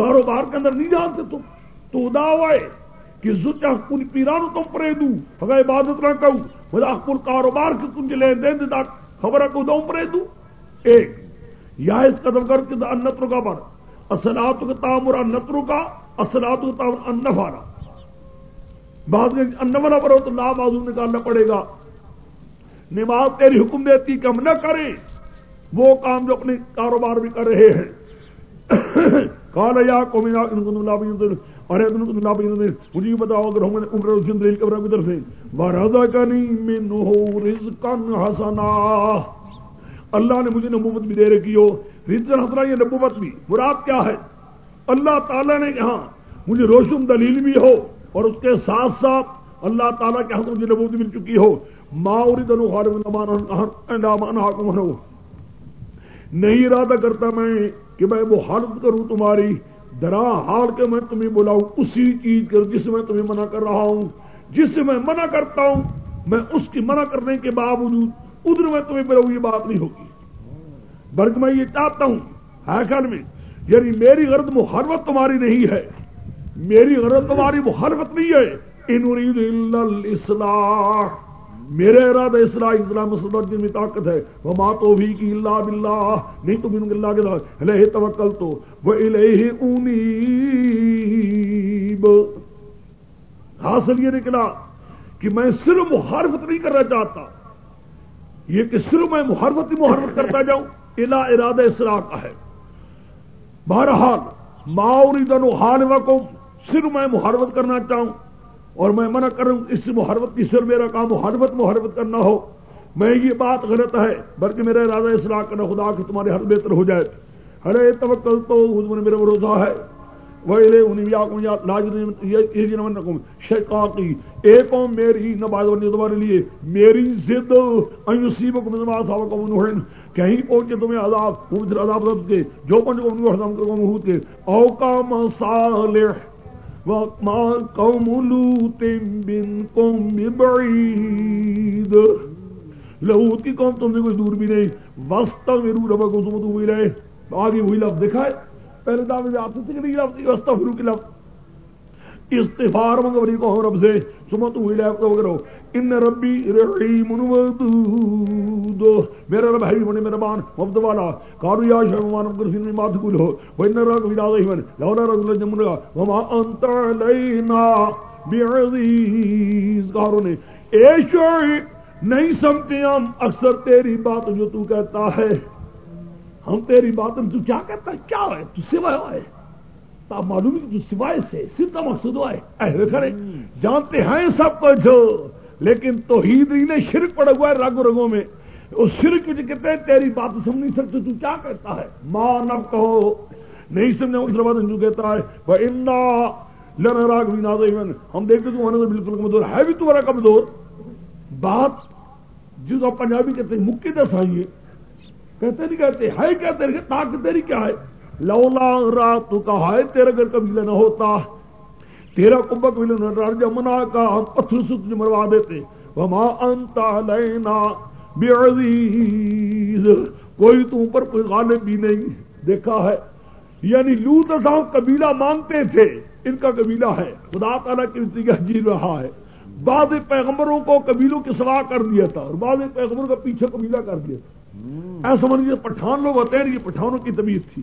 کاروبار کے اندر نہیں جانتے تم۔ تو ادا ہوئے کہ زچا کن پیرانو تم پرے دوں اگر عبادت نہ کہوں مجھے کل کاروبار کی تم لے دین دے خبر کو دوں پرے دوں ایک یا اس قدم کر کے انت رکا پر اصلات کا تعمر انت رکا اصلات کا تعمر انفارا بعد میں انفارا پر ہو تو لا بازو نکالنا پڑے گا۔ نماز تیری حکم دیتی کہ ہم نہ کریں۔ وہ کام جو اپنے کاروبار بھی کر رہے ہیں۔ کال یا قومی ارے مجھے بتاؤ اگر ہم عمر دل کے برابر ادھر سے بارازہ کا نہیں میں نو رزقن حسنا. اللہ نے مجھے نبوت بھی دے رکھی ہو. رزقن حسنا یہ نبوت بھی. مراد کیا ہے؟ اللہ تعالیٰ نے یہاں مجھے روشن دلیل بھی ہو اور اس کے ساتھ ساتھ اللہ تعالیٰ کے ہاتھ مجھے نبوت مل چکی ہو. ماوری دنو خارج نہیں ارادہ کرتا میں کہ میں وہ حالت کروں تمہاری، درا حال کے میں تمہیں بلاؤں، اسی چیز کر جس میں تمہیں منع کر رہا ہوں، جس سے میں منع کرتا ہوں، میں اس کی منع کرنے کے باوجود ادھر میں تمہیں بلاؤں، یہ بات نہیں ہوگی۔ بلکہ میں یہ چاہتا ہوں ہاں خیال میں یعنی میری غرض محرت تمہاری نہیں ہے۔ میری غرض تمہاری محرت نہیں ہے۔ ان میرے ارادہ اسلام اسلام صدر میں طاقت ہے، وہ ماں تو بھی کی اللہ بلّہ نہیں تو اللہ کے لیے توکل تو۔ وہ الہ انیب۔ حاصل یہ نکلا کہ میں صرف محرفت نہیں کرنا چاہتا۔ یہ کہ صرف میں محرفت ہی محرفت کرتا جاؤں، الا ارادہ اسلام کا ہے۔ بہرحال ماوری دنو حال صرف میں محرفت کرنا چاہوں۔ اور میں منع کروں اس محربت کی سر میرا کام محربت محربت کرنا ہو۔ میں یہ بات غلط ہے، بلکہ میرا ارادہ اصلاح کرنا، خدا کہ تمہارے حل بہتر ہو جائے۔ ارے توکل تو حضور میرا بھروسہ ہے۔ ایک قوم میری نباز تمہارے لیے میری ضد کہیں پہنچے تمہیں عذاب وہ عذاب رب کے، جو پہنچے کے۔ اوکام صالح۔ وما قوم لوط منكم ببعيد لوط کی قوم تم سے کچھ دور بھی نہیں وسط میرو ربا کو تم تو ہوئی رہے آگے وہی لفظ دیکھا ہے پہلے دعوے میں آپ سے نہیں لفظ وسط فرو کے لفظ۔ استفار منگ بری کو رب سے سمت ہوئی لفظ وغیرہ ان ربی رحیم ودود میرا رب ہے بڑے مہربان، وفد والا. قالوا يا شيخ کرسین ما تقول ہو وان رب الى ذهن لولا رجل جمنا وما انت علينا بعزيز. قالوا نے اے شوی نہیں سمجھتے ہم. اکثر تیری بات جو تو کہتا ہے. ہم تیری بات ہم تو کیا کہتا ہے؟ کیا ہے؟ تو سوائے ہے. تو معلوم ہے کہ تو سوائے سے، صرف مقصد ہے. اے کھڑے. جانتے ہیں سب کچھ. لیکن توحید ہی نے شرک پڑا ہوا ہے رگ رگوں میں۔ اس شرک میں کہتے ہیں، تیری بات سمجھ نہیں سکتے تو کیا کہتا ہے؟ ماں نب کہو نہیں سمجھا اس بات جو کہتا ہے۔ وہ انا لڑ راگ بھی نہ ہم دیکھتے تو بالکل کمزور ہے۔ بھی تمہارا کمزور۔ بات جس کو پنجابی کہتے ہیں مکی دس آئیے کہتے نہیں کہتے، ہے کہتے ہیں طاقت تیری کیا ہے؟ لولا رات تو کہا ہے تیرا گھر قبیلہ نہ ہوتا۔ تیرا کمبک بھی جمنا کا ہم پتھر سے تجھے مروا دیتے۔ وما انتا لینا بعزیز۔ کوئی تو اوپر کوئی غالب بھی نہیں۔ دیکھا ہے۔ یعنی لوت صاحب قبیلہ مانتے تھے، ان کا قبیلہ ہے۔ خدا تعالیٰ کی نتیجہ جی رہا ہے۔ بعض پیغمبروں کو قبیلوں کی سوا کر دیا تھا اور بعض پیغمبروں کا پیچھے قبیلہ کر دیا تھا۔ ایسا سمجھیے پٹھان لوگ ہوتے ہیں، یہ پٹھانوں کی طبیعت تھی۔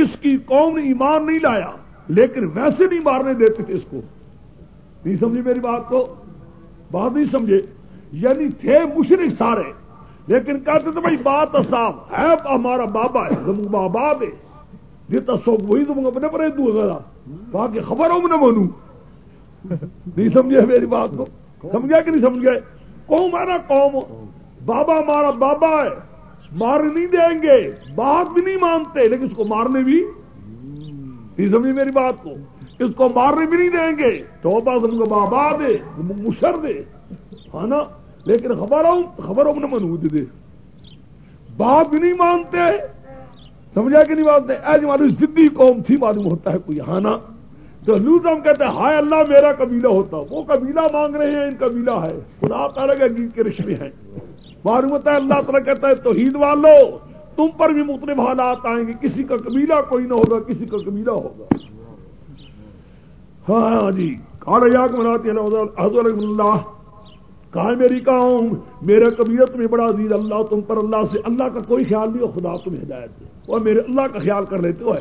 اس کی قوم نے ایمان نہیں لایا۔ لیکن ویسے نہیں مارنے دیتے تھے اس کو۔ نہیں سمجھے میری بات کو؟ بات نہیں سمجھے۔ یعنی تھے مشرق سارے۔ لیکن کہتے تھے بھائی بات صاف ہے، ہمارا بابا ہے بابا دے۔ جتنا سوکھ وہی تم اپنے پر ذرا۔ باقی خبر ہو نہ مانوں نہیں سمجھے میری بات کو؟ سمجھا کہ نہیں سمجھ گئے قوم ہے نا قوم۔ بابا ہمارا بابا ہے۔ مارنے نہیں دیں گے، بات بھی نہیں مانتے، لیکن اس کو مارنے بھی سمجھ میری بات کو۔ اس کو مارنے بھی نہیں دیں گے۔ تو بات ہم کو بابا دے، مشر دے۔ ہے نا؟ لیکن خبر ہوں خبر ہوں منو دے۔ بات بھی نہیں مانتے۔ سمجھا کہ نہیں مانتے؟ ایسی معلوم ضدی قوم تھی، معلوم ہوتا ہے کوئی۔ ہانا تو لوٹ ہم کہتے ہیں، ہائے اللہ، میرا قبیلہ ہوتا۔ وہ قبیلہ مانگ رہے ہیں، ان قبیلہ ہے۔ خدا تعالیٰ کے گیت کے رشتے ہیں۔ معلوم ہوتا ہے، اللہ تعالیٰ کہتا ہے، توحید والو۔ تم پر بھی مختلف حالات آئیں گے کسی کا قبیلہ کوئی نہ ہوگا کسی کا قبیلہ ہوگا ہاں, ہاں،, ہاں، جی۔ مناتی حضرت اللہ۔ کہا میری قوم، میرے قبیلت میں بڑا عزیز اللہ، تم پر اللہ سے اللہ کا کوئی خیال نہیں ہو خدا تم ہدایت دے۔ اور میرے اللہ کا خیال کر لیتے ہو۔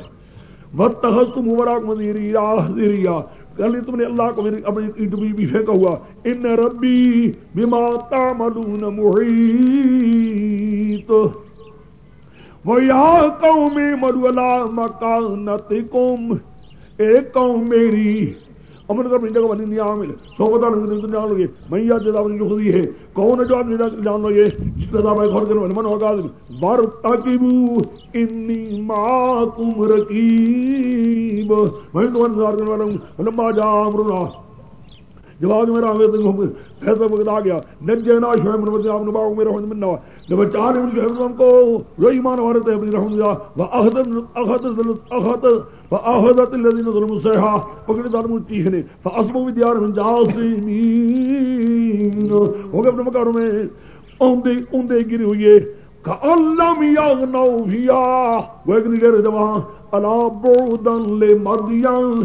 وقت تحس تم بڑا مزیریا کل تم نے اللہ کو میری اپنی اینٹ بھی بھی پھینکا ہوا، ان ربی بما تعملون محیط وہ وَيَا قَوْمِ مَرُوَلَا مَكَانَتِكُمْ اے قوم میری امن کر جگہ بنی نہیں عامل سو بتا جان لگے۔ میں یا جدا بنی لکھ ہے۔ کون ہے جو آدمی جان لگے؟ جس طرح میں گھر کرنے من ہوگا بار تاکیبو انی معاکم رقیب۔ میں تو انتظار کرنے والا ہوں۔ لما جا امرنا جواب میرا ہمیں فیصلہ وقت آ گیا۔ نجینا شعیب من وجہ آپ نباؤ میرا حمد منہ جب چار ان کے حمد کو جو ایمان وارد ہے اپنی رحمد اللہ و اخذت اخذت اخذت فاخذت الذين ظلموا الصيحه پکڑے ظالموں چیخ نے فاسموا بديار من جاسمين ہو گئے اپنے مکانوں میں، اوندے اوندے گری ہوئی ہے کاللم یغنو فیا وہ ایک نگرے جوان الا بعدن لمدین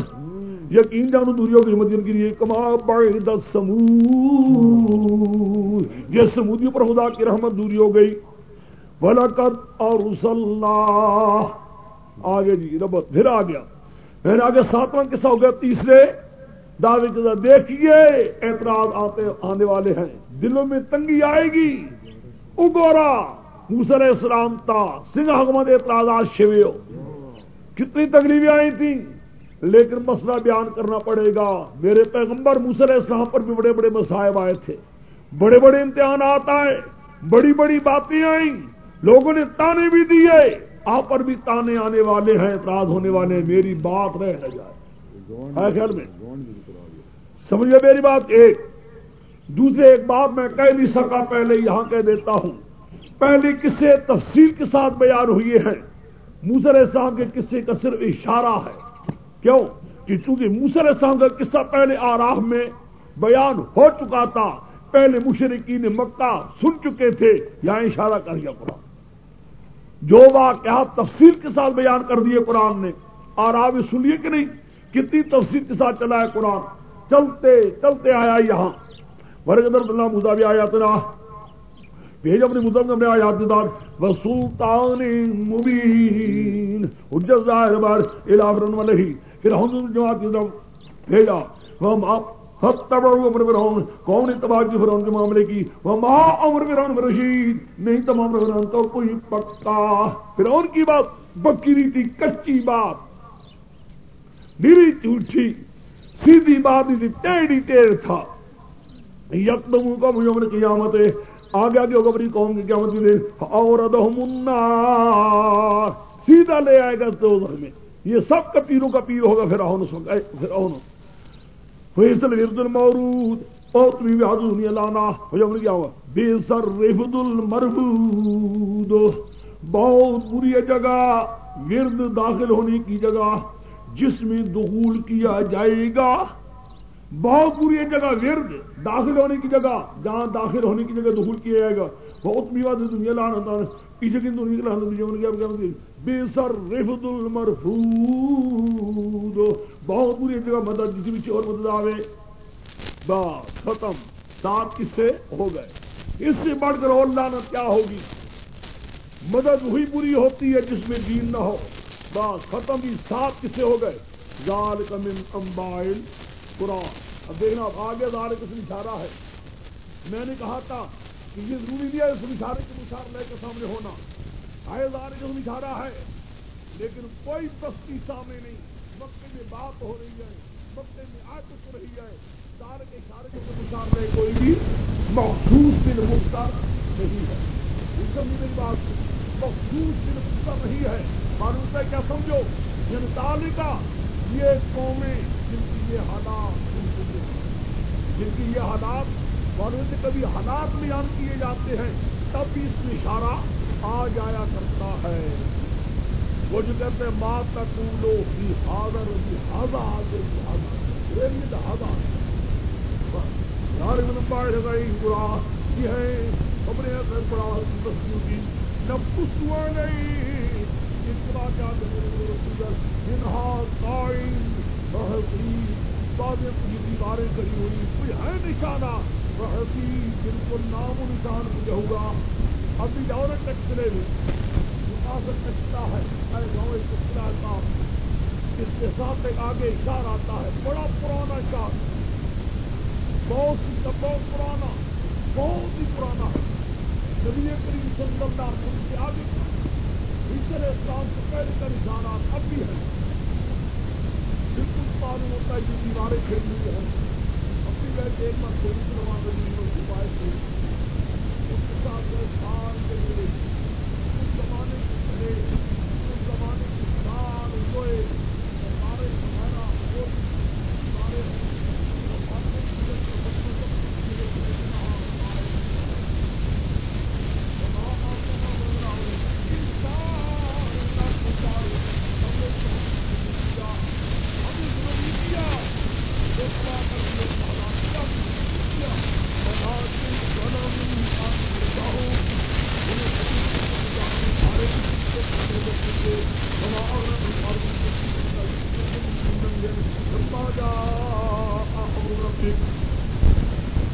یقین جانو دوریوں کی مدین کی لیے، کما بعد سمود۔ یہ سمودیوں پر خدا کی رحمت دوری ہو گئی۔ وَلَقَدْ أَرْسَلْنَا آگے جی ربت پھر آ گیا۔ پھر آگے ساتواں قصہ ہو گیا تیسرے۔ دعوے کے دیکھیے، اعتراض آتے آنے والے ہیں۔ دلوں میں تنگی آئے گی۔ اگورا موسر اسلام تا سنگھ حکمت اعتراضات شوی ہو کتنی تکلیفیں آئی تھیں۔ لیکن مسئلہ بیان کرنا پڑے گا۔ میرے پیغمبر موسر اسلام پر بھی بڑے بڑے مسائب آئے تھے۔ بڑے بڑے امتحانات آئے۔ بڑی بڑی باتیں آئیں۔ لوگوں نے تانے بھی دیے۔ آپ پر بھی تانے آنے والے ہیں، اعتراض ہونے والے ہیں۔ میری بات رہ نہ جائے۔ خیال میں؟ سمجھے میری بات ایک۔ دوسرے ایک بات میں کہہ نہیں سکا، پہلے یہاں کہہ دیتا ہوں۔ پہلے کسے تفصیل کے ساتھ بیان ہوئے ہیں۔ موسر صاحب کے قصے کا صرف اشارہ ہے۔ کیوں کہ چونکہ موسر صاحب کا قصہ پہلے آراہ میں بیان ہو چکا تھا، پہلے مشرقین مکہ سن چکے تھے، یہاں اشارہ کر گیا قرآن جو واقعات تفصیل کے ساتھ بیان کر دیے قرآن نے اور آپ سنیے کہ نہیں؟ کتنی تفصیل کے ساتھ چلا ہے قرآن؟ چلتے چلتے آیا یہاں۔ ورگر اللہ مزا بھی آیا تنا بھیج اپنے مزم نے آیا دار وہ سلطان مبین، حجت ظاہر بار الافرن والے پھر ہم جماعت بھیجا وہ امر فرعون کون اتباع کی فرعون کے معاملے کی۔ وہ ماں امر فرعون رشید نہیں تمام فرعون تو کوئی پکا۔ فرعون کی بات؟ بکری تھی، کچی بات۔ میری جھوٹھی، سیدھی بات نہیں تھی، ٹیڑھی ٹیڑھ تھا۔ یکدم کا مجھے امر قیامت ہے آگے آگے ہوگا اپنی قوم کی قیامت کی دیر اور سیدھا لے آئے گا تو میں۔ یہ سب کا پیروں کا پیر ہوگا پھر فرعون۔ فیصل ورد المورود۔ اور تمہیں حضور نہیں لانا ہو کیا ہوا بے سر رفد المرفود۔ بہت بری جگہ، ورد داخل ہونے کی جگہ، جس میں دخول کیا جائے گا۔ بہت بری جگہ، ورد داخل ہونے کی جگہ، جہاں داخل ہونے کی جگہ دخول کیا جائے گا۔ بہت بھی دنیا لانا پیچھے کی دنیا لانا بے سر رفد المرفود بہت بری جگہ مدد جسی بھی اور مدد آوے۔ بس، ختم۔ سات کس سے؟ ہو گئے۔ اس سے بڑھ کر اور لانت کیا ہوگی؟ مدد وہی بری ہوتی ہے جس میں دین نہ ہو۔ بس، ختم بھی سات کس سے ہو گئے؟ زال کمن امبائل قرآن اب دیکھنا آگے زال کس اشارہ ہے۔ میں نے کہا تھا یہ ضروری نہیں ہے اس اشارے کے مشار لے کے سامنے ہونا۔ آئے زال کا اشارہ ہے، لیکن کوئی بستی سامنے نہیں۔ مکے میں بات ہو رہی ہے، مکے میں آگ ہو رہی ہے۔ سارے کے اشارے کے انسار میں کوئی بھی مخصوص دن مختار نہیں ہے۔ اس سب میری بات، مخصوص دن مختار نہیں ہے۔ معلوم ہے کیا سمجھو؟ یعنی جن کا یہ قومیں جن کی یہ حالات جن کی یہ حالات معلوم سے کبھی حالات بیان کیے جاتے ہیں، تب بھی اس میں اشارہ آ جایا کرتا ہے۔ وہ جو کہتے ہیں ماں تک لو بھی حاضر بھی حاضر حاضر بھی حاضر حاضر یار من گئی برا، یہ ہے اپنے بڑا تصویر کی نہ پسوا نہیں اتنا کیا انہا قائم بہت دیواریں کری ہوئی، کوئی ہے نشانہ۔ بہت بالکل نام و نشان مجھے ہوگا ابھی اور ٹیکسلے میں کچتا ہے. گاؤں کچرا کا اس کے ساتھ ایک آگے اشار آتا ہے. بڑا پرانا اشار بہت ہی بہت پرانا. بہت ہی پرانا ہے. نبی کریم صلی اللہ علیہ وسلم کے آگے ہجر اسلام سے پہلے کا نشانات اب بھی ہے. بالکل معلوم ہوتا ہے کہ دیواریں کھیل ہوئی ہیں. زمانے کے اس زمانے سال ہوئے ہمارے ہمارا ہمارے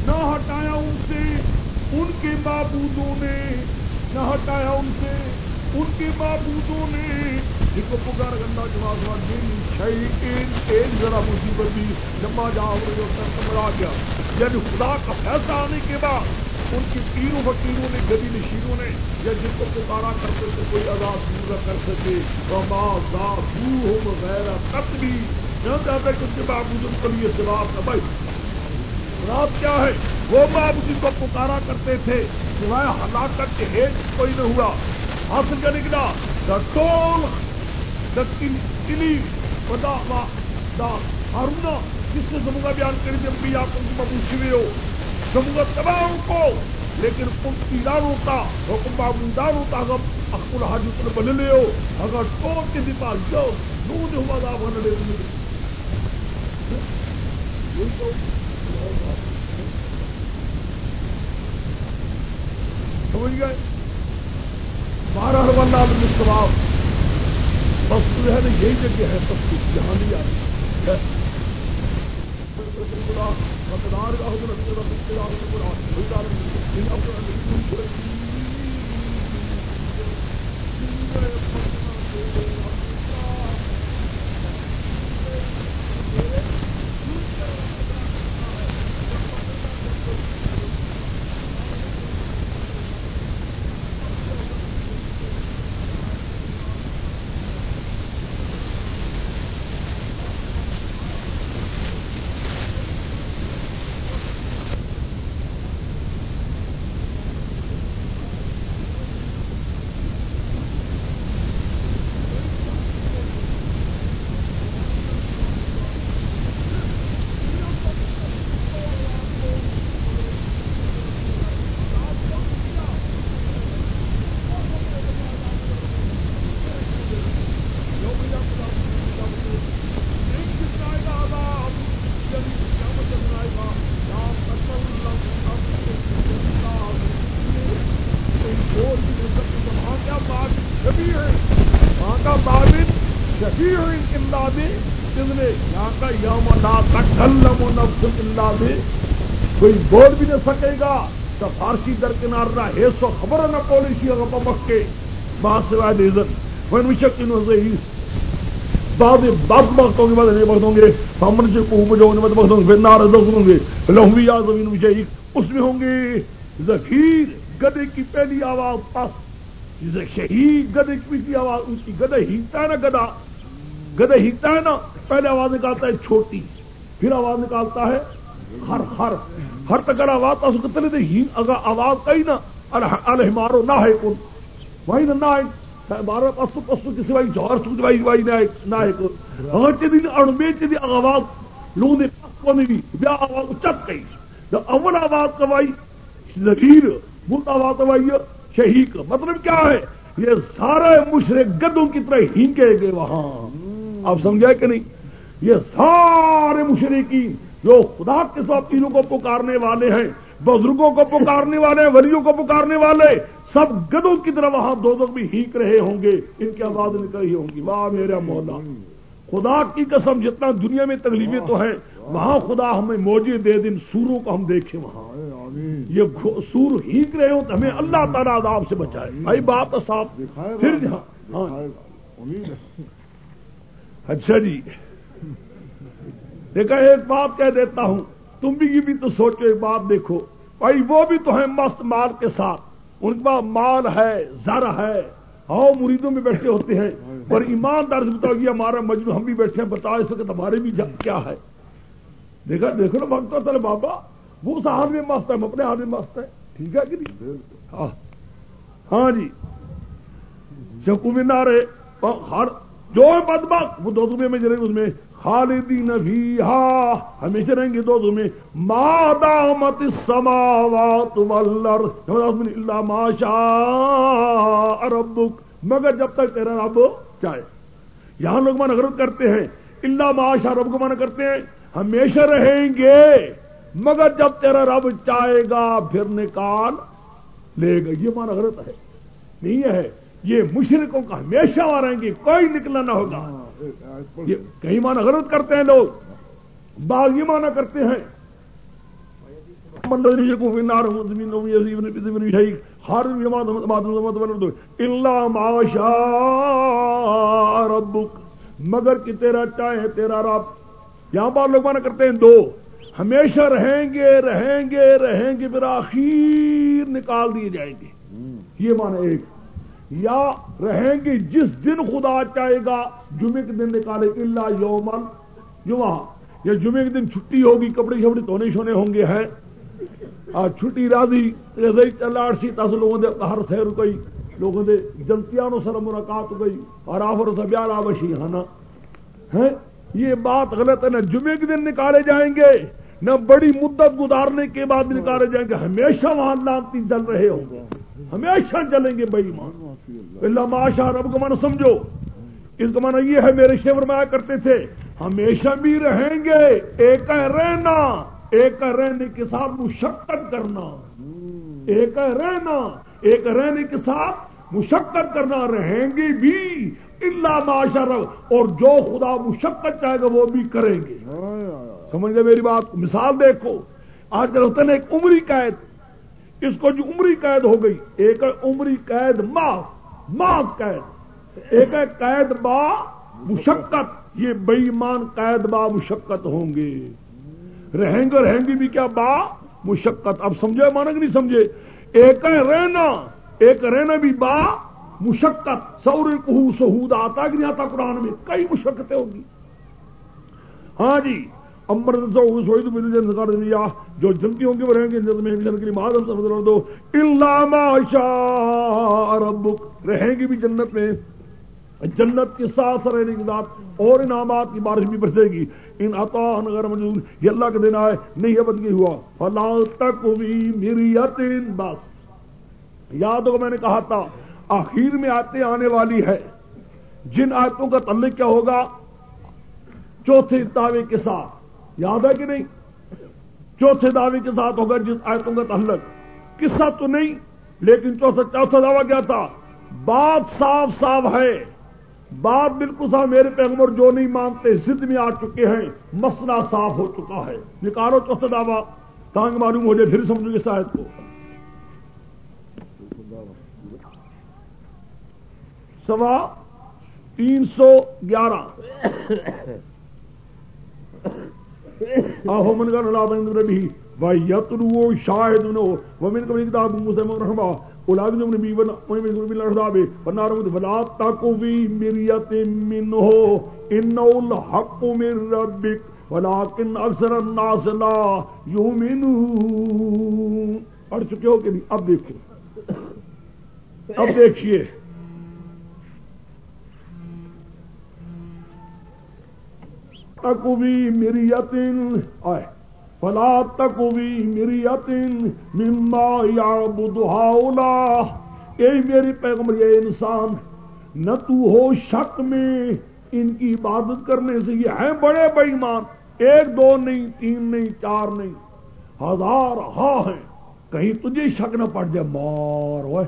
نہ ہٹایا ان سے ان کے معبودوں نے نہ ہٹایا ان سے ان کے معبودوں نے جن کو پکار گندا جواب ہوا دن شہید ایک ذرا مصیبت بھی جما جاؤ جو مرا گیا یعنی خدا کا فیصلہ آنے کے بعد ان کی تینوں فقیروں نے گدی نشینوں نے یا جن کو پکارا کرتے تھے، کوئی آزاد پورا کر سکے وغیرہ تب بھی جان چاہتا ہے کہ ان کے باوجود ان کے لیے جواب نہ بھائی رات کیا ہے؟ وہ باپ جن کو پکارا کرتے تھے۔ سوائے ہلاکت کے ہیٹ کوئی نہ ہوا۔ حاصل کا نکلا دا ٹول، دا کلی دا دا ہارونا جس سے سموگا بیان کری تھی اپنی آپ ان کی مبوشی ہوئے ہو۔ سموگا تباہ ان کو لیکن ان کی دار ہوتا حکم بابودار ہوتا اگر اکبر حاجی کو بن لے ہو۔ اگر ٹول کے دفاع جو دودھ ہوا دا بن لے سمجھ گئے؟ بارہ والا سواب بس جو ہے نا، یہی جگہ ہے، سب کچھ، جہاں نہیں آ مقدار کا کوئی بول بھی نہ سکے گا تو فارسی درکنار رہا ہے، سو خبر نہ پالیسی اگر پمک کے بات سے وائد عزت۔ وہ مشک ان سے ہی بعد بعد بختوں کے بعد نہیں بختوں گے۔ ہم سے کو بجو ان میں بختوں گے۔ نار ہوں گے۔ لہوی یا زمین مجھے اس میں ہوں گے۔ ذخیر گدے کی پہلی آواز پس شہید گدے کی پچھلی آواز، اس کی گدے ہیتا ہے نا گدا گدے ہیتا ہے نا پہلے آواز نکالتا ہے چھوٹی۔ پھر آواز نکالتا ہے ہر ہر ہر تک آواز اس کتنے دے ہی اگر آواز کئی نا الہمارو نہ ہے کن وہی نہ ہے۔ بارہ پسو پسو کسی وائی جوہر سوچ وائی وائی نہ ہے نہ ہے کن ہاں، اگر چیزی اڑمے چیزی آواز لوگوں نے پس کو نہیں، بیا آواز چت گئی اول آواز کوائی ذکیر ملت آواز کوائی شہید مطلب کیا ہے؟ یہ سارے مشرق گدوں کی طرح ہینکے گئے، وہاں۔ آپ سمجھائے کہ نہیں؟ یہ سارے مشرقین جو خدا کے ساتھ تینوں کو پکارنے والے ہیں بزرگوں کو پکارنے والے ہیں ولیوں کو پکارنے والے سب گدوں کی طرح وہاں دو دو بھی ہینک رہے ہوں گے ان کی آواز نکل رہی ہوں گی۔ واہ میرا مولا خدا کی قسم جتنا دنیا میں تکلیفیں تو ہیں وہاں خدا ہمیں موجے دے دن سوروں کو ہم دیکھیں وہاں۔ یہ سور ہینک رہے ہوں تو ہمیں اللہ تعالیٰ عذاب سے بچائے۔ بھائی باپ صاف پھر جہاں ہاں اچھا جی۔ دیکھا ایک بات کہہ دیتا ہوں، تم بھی بھی تو سوچو، ایک بات دیکھو۔ بھائی، وہ بھی تو ہے مست مال کے ساتھ۔ ان کے پاس مال ہے زر ہے۔ ہاؤ مریدوں میں بیٹھے ہوتے ہیں۔ اور ایماندار سے بتاؤ، یہ ہمارا مجنو، ہم بھی بیٹھے ہیں، بتا اس وقت ہمارے بھی کیا ہے۔ دیکھا، دیکھو نا بھگتا چلے بابا۔ وہ اس حال میں مست ہے، ہم اپنے حال میں مست ہے ٹھیک ہے کہ نہیں؟ ہاں۔ ہاں جی۔ چکو میں نہ رہے ہاں، ہر جو بدبخت، وہ دو روپئے میں جرے اس میں خالدین فیہا۔ ہمیشہ رہیں گے دو میں ما دامت السماوات والارض۔ الا ما شاء ربک۔ مگر جب تک تیرا رب چاہے۔ یہاں لوگ من غرض کرتے ہیں۔ اللہ ما شاء رب کو من کرتے ہیں۔ ہمیشہ رہیں گے۔ مگر جب تیرا رب چاہے گا، پھر نکال لے گا۔ یہ مانا غلط ہے۔ نہیں ہے۔ یہ مشرقوں کا ہمیشہ وہاں رہیں گے۔ کوئی نکلا نہ ہوگا۔ کئی مانا غلط کرتے ہیں لوگ؟ باغ یہ مانا کرتے ہیں۔ ہر ربک۔ مگر کہ تیرا چاہے تیرا رب۔ یہاں بار لوگ مانا کرتے ہیں دو۔ ہمیشہ رہیں گے رہیں گے رہیں گے، پھر آخر نکال دیے جائیں گے۔ یہ مانا ایک۔ یا رہیں گے جس دن خدا چاہے گا، جمعے کے دن نکالے اللہ یومن جمعہ یا جمعے کے دن چھٹی ہوگی، کپڑے شپڑے دھونے شونے ہوں گے ہے چھٹی راضی سی تس لوگوں دے ہر سیر گئی، لوگوں دے جلتیاں سر ملاقات گئی اور آفر سبیال آوشی ہے ہاں یہ بات غلط ہے نا جمعے کے دن نکالے جائیں گے، نہ بڑی مدت گزارنے کے بعد نکالے جائیں گے۔ ہمیشہ وہاں لانتی جل رہے ہوں گے۔ ہمیشہ جلیں گے بھائی مان اللہ ماشا رب کا مانا سمجھو۔ اس کا مانا یہ ہے میرے شیور میں آیا کرتے تھے ہمیشہ بھی رہیں گے ایک رہنا ایک رہنے کے ساتھ مشقت کرنا۔ ایک رہنا ایک رہنے کے ساتھ مشقت کرنا۔ رہیں گے بھی اللہ ماشا رب اور جو خدا مشقت چاہے گا وہ بھی کریں گے۔ سمجھ گئے میری بات؟ مثال دیکھو آج کل ہوتا نا ایک عمری قید اس کو جو عمری قید ہو گئی، ایک ہے عمری قید معاف معاف قید، ایک ہے قید با مشقت، یہ بےمان قید با مشقت ہوں گے۔ رہیں گے رہیں گے بھی کیا با مشقت؟ اب سمجھے، مانک نہیں سمجھے۔ ایک ہے رہنا، ایک رہنا بھی با مشقت۔ سور سہود آتا کہ نہیں آتا قرآن میں؟ کئی مشقتیں ہوگی۔ ہاں جی امر دیا جو جلدی ہوں گے وہ رہیں گے جلد میں جن کے لیے مادم سمجھ دو۔ اللہ ربک۔ رہیں گے بھی جنت میں۔ جنت کے ساتھ رہنے کے ساتھ اور انعامات کی بارش بھی برسے گی۔ ان عطا غیر منظور یہ اللہ کا دینا ہے، نہیں ہے بدگی ہوا۔ فلا تک بھی میری یتین بس یاد ہو میں نے کہا تھا، آخر میں آتے آنے والی ہے۔ جن آیتوں کا تعلق کیا ہوگا؟ چوتھے دعوے کے ساتھ۔ یاد ہے کہ نہیں؟ چوتھے دعوے کے ساتھ ہوگا جس آیتوں کا تعلق. قصہ تو نہیں، لیکن چوتھا چوتھا دعویٰ کیا تھا؟ بات صاف صاف ہے۔ بات بالکل صاف، میرے پیغمبر جو نہیں مانتے، ضد میں آ چکے ہیں، مسئلہ صاف ہو چکا ہے۔ نکالو چوتھا دعویٰ تاکہ معلوم ہو جائے، پھر سمجھو گے شاید کو۔ سوا تین سو گیارہ۔ آہو من کا نلا بند ربی و یترو شاہد نو، ومن کبھی کتاب موسی مرحبا اولاد نے نبی بنا کوئی میں نبی لڑا بے بنا رہا فلا تاکو بھی مریت منه انه الحق من ربك، ولكن اکثر الناس لا يؤمنون۔ پڑھ چکے ہو کہ اب دیکھو اب دیکھیے۔ تک بھی میری یتین فلا تک بھی میری یتین مما یا بدہا اے میری پیغمبر یہ انسان، نہ تو ہو شک میں ان کی عبادت کرنے سے یہ ہیں بڑے بےمان ایک، دو نہیں، تین نہیں، چار نہیں۔ ہزار ہاں ہیں۔ کہیں تجھے شک نہ پڑ جائے۔ مار ہوئے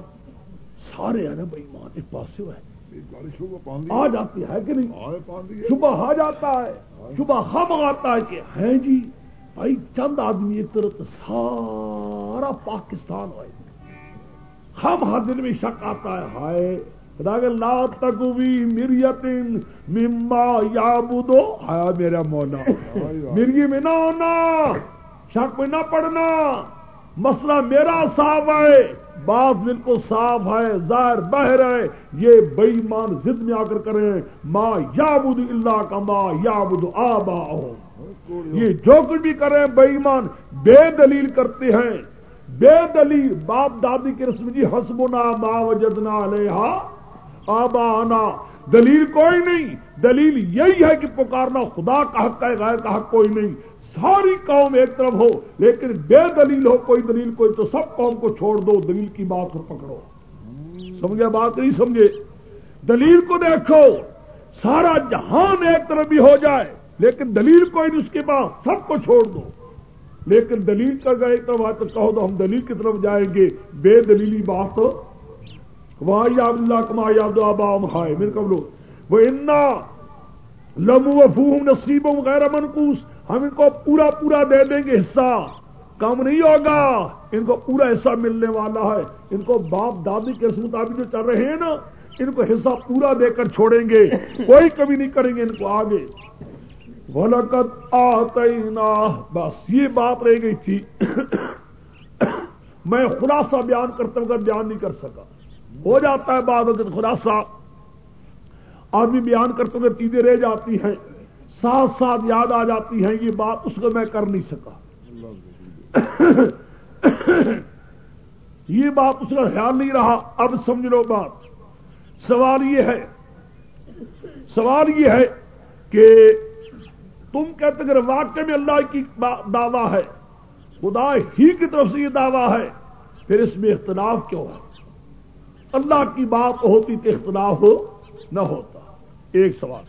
سارے ہیں نا بھائی مان ایک پاس ہوئے آ جاتی ہے کہ نہیں؟ صبح آ جاتا ہے۔ صبح ہم آتا ہے کہ ہیں جی بھائی چند آدمی ایک طرف سارا پاکستان ہوئے ہم ہر دن میں شک آتا ہے۔ ہائے لا تکوی مریتن مما یا بدو آیا میرا مولا مرگی میں نہ ہونا شک میں نہ پڑنا۔ مسئلہ میرا صاف ہے بات بالکل صاف ہے، ظاہر بہر ہے۔ یہ بےمان ضد میں آ کر کریں۔ ماں یا بد اللہ کا ماں یا بد آبا یہ جو کچھ بھی کریں بےمان بے دلیل کرتے ہیں۔ بے دلیل، باپ دادی کے رسم جی حسبنا ما وجدنا علیہ آبا آنا دلیل کوئی نہیں۔ دلیل یہی ہے کہ پکارنا خدا کا حق ہے، غیر کا حق کوئی نہیں۔ ساری قوم ایک طرف ہو، لیکن بے دلیل ہو، کوئی دلیل کوئی تو سب قوم کو چھوڑ دو، دلیل کی بات کو پکڑو۔ سمجھے؟ بات نہیں سمجھے؟ دلیل کو دیکھو، سارا جہان ایک طرف بھی ہو جائے، لیکن دلیل کوئی نہیں، اس کے بعد سب کو چھوڑ دو۔ لیکن دلیل کا گئے ایک طرف کہو تو ہم دلیل کی طرف جائیں گے۔ بے دلیلی بات۔ وہاں یا اللہ کما یا دو آبا ہائے میرے قبل وہ انا لمو فوم نصیبوں غیر منقوس۔ ہم ان کو پورا پورا دے دیں گے حصہ۔ کم نہیں ہوگا۔ ان کو پورا حصہ ملنے والا ہے۔ ان کو باپ دادی کے مطابق جو چل رہے ہیں نا، ان کو حصہ پورا دے کر چھوڑیں گے۔ کوئی کمی نہیں کریں گے ان کو آگے۔ ولقت آتینا بس یہ بات رہ گئی تھی۔ میں خلاصہ بیان کرتا ہوں بیان نہیں کر سکا۔ ہو جاتا ہے بعد خلاصہ۔ آدمی بیان کرتے ہوئے چیزیں رہ جاتی ہیں۔ ساتھ ساتھ یاد آ جاتی ہیں، یہ بات اس کو میں کر نہیں سکا۔ یہ بات اس کا خیال نہیں رہا۔ اب سمجھ لو بات۔ سوال یہ ہے، سوال یہ ہے کہ تم کہتے اگر واقع میں اللہ کی دعویٰ ہے۔ خدا ہی کی طرف سے یہ دعویٰ ہے۔ پھر اس میں اختلاف کیوں ہے؟ اللہ کی بات ہوتی تو اختلاف ہو نہ ہوتا۔ ایک سوال۔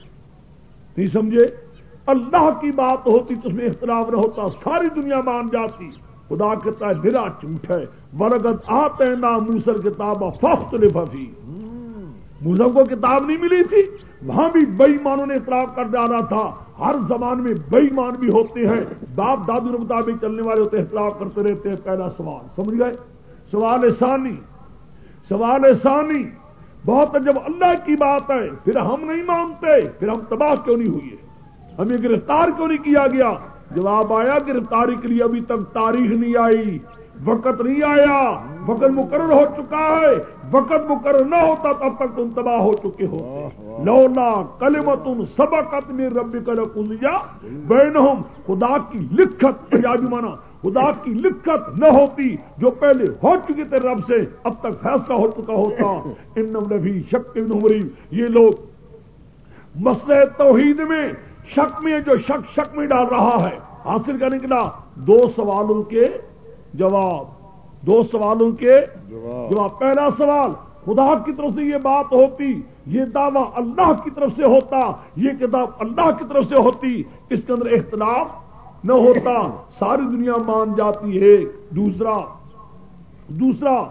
نہیں سمجھے؟ اللہ کی بات ہوتی تو اس میں اختلاف نہ ہوتا، ساری دنیا مان جاتی۔ خدا کہتا ہے میرا جھوٹ ہے ورگت آتے نا موسر کتاب فخت لفافی موسم کو کتاب نہیں ملی تھی۔ وہاں بھی بئی مانوں نے اطلاف کر ڈالا تھا۔ ہر زبان میں بئی مان بھی ہوتے ہیں۔ باپ دادو کے مطابق چلنے والے ہوتے اختلاف کرتے رہتے ہیں۔ پہلا سوال، سمجھ گئے؟ سوال ثانی سوال ثانی۔ بہت جب اللہ کی بات ہے، پھر ہم نہیں مانتے، پھر ہم تباہ کیوں نہیں ہوئے؟ ہمیں گرفتار کیوں نہیں کیا گیا؟ جواب آیا، گرفتاری کے لیے ابھی تک تاریخ نہیں آئی۔ وقت نہیں آیا۔ وقت مقرر ہو چکا ہے۔ وقت مقرر نہ ہوتا تب تک تم تباہ ہو چکے ہو۔ لولا کلمت سبقت میں ربی کل کلیا بین خدا کی لکھت مانا، خدا کی لکھت نہ ہوتی جو پہلے ہو چکی تھے رب سے، اب تک فیصلہ ہو چکا ہوتا۔ ان نبی شک یہ لوگ مسئلہ توحید میں شک میں جو شک شک میں ڈال رہا ہے۔ حاصل کرنے کے دو سوالوں کے جواب۔ دو سوالوں کے جواب۔ پہلا سوال خدا کی طرف سے یہ بات ہوتی یہ دعویٰ اللہ کی طرف سے ہوتا یہ کتاب اللہ کی طرف سے ہوتی اس کے اندر اختلاف نہ ہوتا ساری دنیا مان جاتی ہے۔ دوسرا دوسرا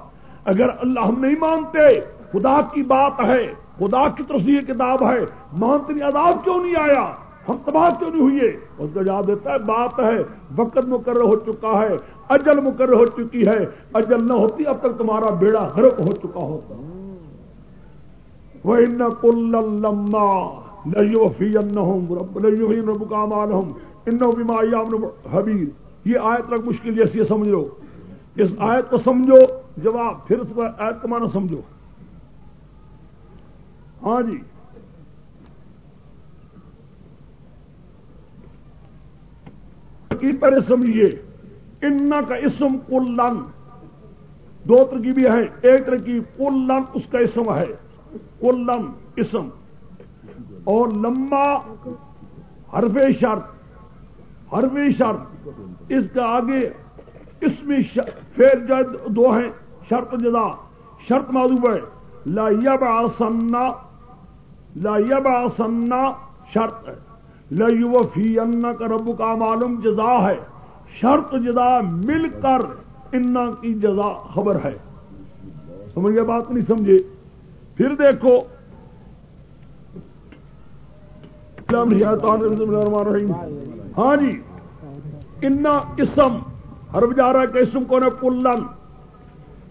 اگر اللہ ہم نہیں مانتے خدا کی بات ہے خدا کی طرف سے یہ کتاب ہے مانتے عذاب کیوں نہیں آیا؟ ہم تباہ کیوں نہیں ہوئے؟ اس کا یاد دیتا ہے، بات ہے، وقت مقرر ہو چکا ہے، اجل مقرر ہو چکی ہے۔ اجل نہ ہوتی، اب تک تمہارا بیڑا غرق ہو چکا ہوتا۔ وہ لما حبیر یہ آیت تک مشکل جیسی سمجھ لو اس آیت کو سمجھو، جواب پھر اس آیت کا معنی سمجھو۔ ہاں جی۔ کی پہلے سمجھیے ان کا اسم کلن دو ترکیبیں ہیں، ایک ترکیب کلن اس کا اسم ہے۔ کلن اسم۔ اور لمبا حرف شرط۔ حرف شرط۔ اس کا آگے اس میں پھر دو ہیں۔ شرط جدا شرط معلوم ہے۔ لا یب آسنا لا یب آسنا شرط ہے۔ لفی ان کا رب کا معلوم جزا ہے، شرط جزا مل کر ان کی جزا خبر ہے۔ سمجھ گئے بات؟ نہیں سمجھے؟ پھر دیکھو۔ ہاں جی۔ انا اسم ہر بجارا کے اسم کو کلن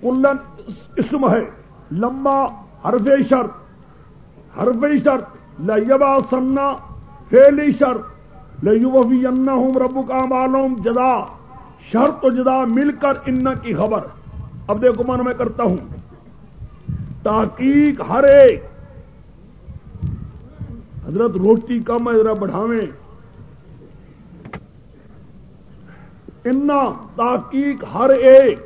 کلن اسم ہے۔ لمبا حرف شرط۔ حرف شرط۔ لبا سنا فیلی شرط لوی ہوں ربو کا معلوم جدا شرط و جدا مل کر ان کی خبر۔ اب دیکھو من میں کرتا ہوں۔ تحقیق ہر ایک۔ حضرت روٹی کم ہے ذرا بڑھاویں۔ انا تحقیق ہر ایک۔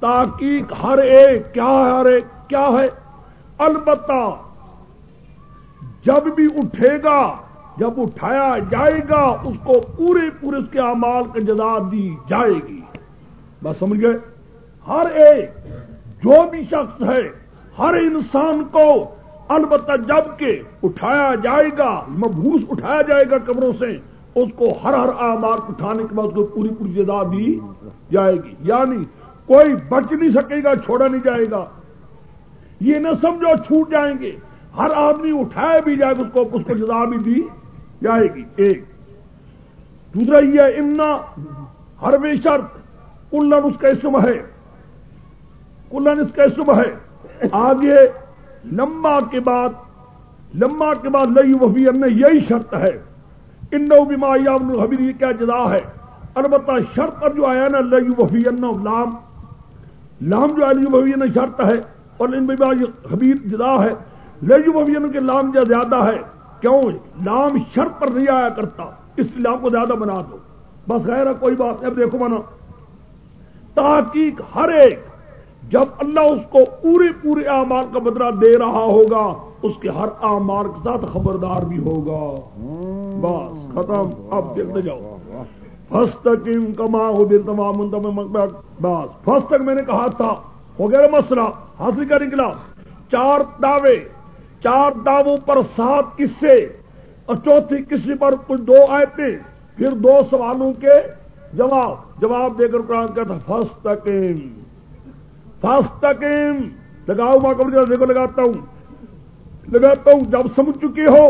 تحقیق ہر ایک۔ کیا ہے ہر ایک؟ کیا ہے؟ البتہ جب بھی اٹھے گا جب اٹھایا جائے گا، اس کو پورے پورے اس کے امال کی جزا دی جائے گی۔ بس سمجھ گئے؟ ہر ایک، جو بھی شخص ہے، ہر انسان کو البتہ جبکہ اٹھایا جائے گا مبوس اٹھایا جائے گا قبروں سے، اس کو ہر ہر آمار اٹھانے کے بعد اس کو پوری پوری جدا دی جائے گی۔ یعنی کوئی بچ نہیں سکے گا، چھوڑا نہیں جائے گا۔ یہ نہ سمجھو، چھوٹ جائیں گے۔ ہر آدمی اٹھایا بھی جائے گا، اس کو اس کو جدا بھی دی جائے گی، ایک۔ دوسرا یہ امنا ہر بے شرط کلن اس کا اسم ہے۔ کلن اس کا اسم ہے۔ آگے لمبا کے بعد لمبا کے بعد لئی وفی یہی شرط ہے۔ ان بیما حبیر یہ کیا جدا ہے؟ البتہ شرط اب جو آیا نا، لئی وفی لام۔ لام جو علی وفی شرط ہے۔ اور ان بیما حبیر جدا ہے۔ لئی وفی کے لام جو زیادہ ہے۔ کیوں؟ لام شرط پر نہیں آیا کرتا۔ اس لام کو زیادہ بنا دو۔ بس غیر کوئی بات اب دیکھو منا تحقیق ہر ایک جب اللہ اس کو پورے پورے اعمال کا بدلہ دے رہا ہوگا، اس کے ہر اعمال کے ساتھ خبردار بھی ہوگا۔ بس ختم۔ اب دیکھتے جاؤ۔ فس تک کما ہو دل تمام بس فس تک میں نے کہا تھا۔ ہو گیا مسئلہ حاصل کر نکلا چار دعوے۔ چار دعووں پر سات قصے اور چوتھی کسی پر کچھ دو آئے تھے پھر دو سوالوں کے جواب۔ جواب دے کر قرآن کا تھا فس تک لگاؤ ماں کبھی دیکھو لگاتا ہوں۔ لگاتا ہوں، جب سمجھ چکے ہو،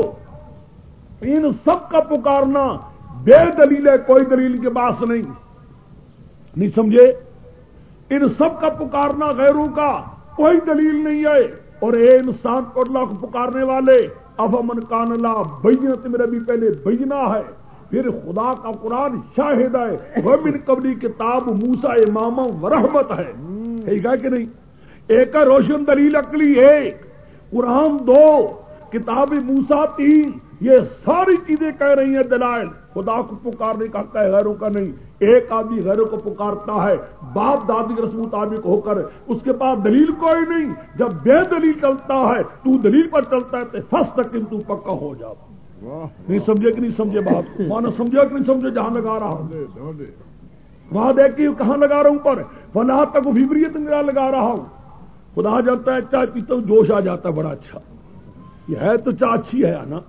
ان سب کا پکارنا بے دلیل ہے، کوئی دلیل کے پاس نہیں۔ نہیں سمجھے؟ ان سب کا پکارنا غیروں کا کوئی دلیل نہیں ہے۔ اور اے انسان کو اللہ کو پکارنے والے، افمن کان اللہ بینت میرا بھی پہلے بینا ہے، پھر خدا کا قرآن شاہد ہے وہ من قبلی کتاب موسا امام و رحمت ہے کہ نہیں؟ ایک روشن دلیل اکلی ایک قرآن دو، کتاب موسا تین، یہ ساری چیزیں کہہ رہی ہیں دلائل۔ خدا کو پکارنے کا حق ہے، غیروں کا نہیں۔ ایک آدمی غیروں کو پکارتا ہے، باپ دادی کے رسم مطابق ہو کر، اس کے پاس دلیل کوئی نہیں۔ جب بے دلیل چلتا ہے، تو دلیل پر چلتا ہے تو فس تک تو پکا ہو جاتا نہیں سمجھے کہ نہیں سمجھے بات؟ مانا سمجھا کہ نہیں سمجھے؟ جہاں لگا رہا۔ ہوں وہاں دیکھیے کہاں لگا رہا ہوں پر فلاح تک ویبریت میرا لگا رہا۔ ہوں خدا جاتا ہے چائے پیتا ہوں جوش آ جاتا ہے، بڑا اچھا۔ یہ ہے تو چاہ اچھی ہے نا؟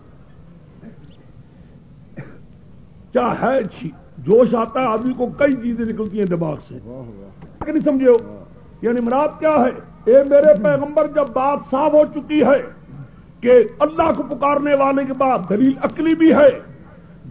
چاہ ہے اچھی جوش آتا ہے آدمی کو کئی چیزیں نکلتی ہیں دماغ سے۔ نہیں سمجھے ہو یعنی مراد کیا ہے؟ اے میرے پیغمبر جب بات صاف ہو چکی ہے کہ اللہ کو پکارنے والے کے بعد دلیل اکلی بھی ہے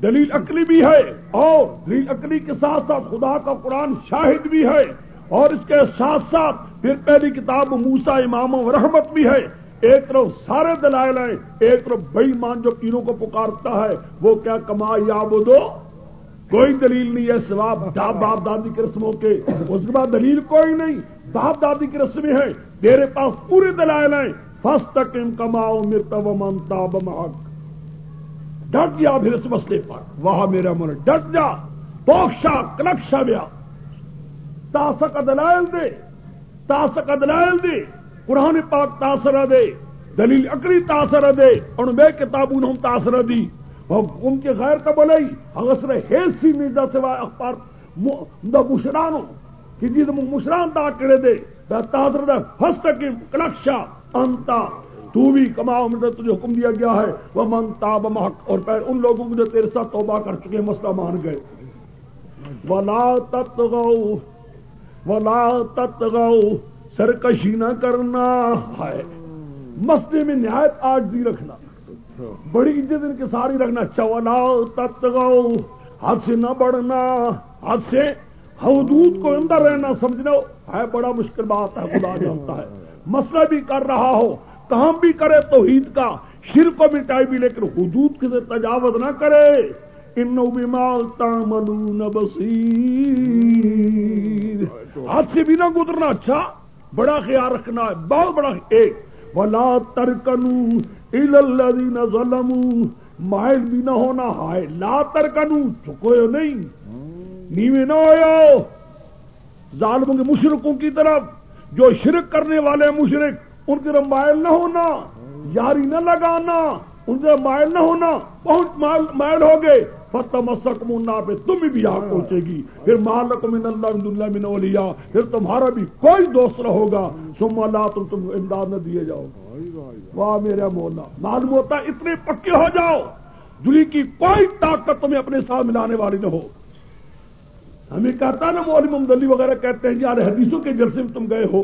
دلیل عقلی بھی ہے اور دلیل عقلی کے ساتھ ساتھ خدا کا قرآن شاہد بھی ہے اور اس کے ساتھ ساتھ پھر پہلی کتاب موسا امام و رحمت بھی ہے۔ ایک طرف سارے دلائل ہیں، ایک طرف بئی مان جو تینوں کو پکارتا ہے، وہ کیا کما یا دو کوئی دلیل نہیں ہے سواب باپ دادی کی رسموں کے۔ اس کے بعد دلیل کوئی نہیں، باپ دادی کی رسمیں ہیں تیرے پاس پورے دلائل ہیں۔ فس تک کماؤ مرتب منتا بمحق ڈٹ جا پھر اس مسئلے پر۔ وہاں میرا من ڈٹ جا۔ پوکشا کلکشا بیا تاسک دلائل دے۔ تاسک دلائل دے۔ قرآن پاک تاثر دے، دلیل اکڑی تاثر دے اور بے کتابوں ہم تاثر دی۔ ان کے غیر کا بولے اغسر ہیسی مرزا سوائے اخبار دا مشرانو کہ جی مشران دا کرے دے۔ دا تاثر دے ہستکی کلکشا انتا، تو بھی کماؤ مجھے تجھے حکم دیا گیا ہے۔ وہ من تاب محق، اور پہلے ان لوگوں کو جو تیرے ساتھ توبہ کر چکے مسئلہ مان گئے۔ ولا تت گو ولا تت سرکشی نہ کرنا ہے مسجد میں نہایت آج بھی رکھنا۔ بڑی عزت ان کے ساری رکھنا۔ چولا تت ہاتھ سے نہ بڑھنا ہاتھ سے حدود کو اندر رہنا سمجھنا ہے بڑا مشکل بات ہے، خدا جانتا ہے۔ مسئلہ بھی کر رہا ہو، کام بھی کرے تو عید کا۔ شر کو مٹائی بھی، لیکن حدود کے تجاوز نہ کرے۔ ان بصیر۔ ہاتھ سے بھی نہ گزرنا۔ اچھا بڑا خیال رکھنا ہے، بہت بڑا ایک، ولا ترکنو الذین ظلموا، مائل بھی نہ ہونا، ہائے، لا ترکنو چکو نہیں نیوے نہ ہو ظالموں کے مشرقوں کی طرف، جو شرک کرنے والے مشرق ان کی طرف مائل نہ ہونا، یاری نہ لگانا، ان سے مائل نہ ہونا، بہت مائل ہو گئے۔ فتح مسک منا پہ تم بھی یہاں پہنچے گی۔ پھر مالک من اللہ اللہ من اولیا پھر تمہارا بھی کوئی دوست نہ ہوگا۔ سم اللہ تم تم امداد نہ دیے جاؤ۔ واہ میرا مولا، معلوم ہوتا اتنے پکے ہو جاؤ۔ دلی کی کوئی طاقت تمہیں اپنے ساتھ ملانے والی نہ ہو۔ ہمیں کہتا نا مول محمد وغیرہ کہتے ہیں، یار حدیثوں کے جلسے میں تم گئے ہو۔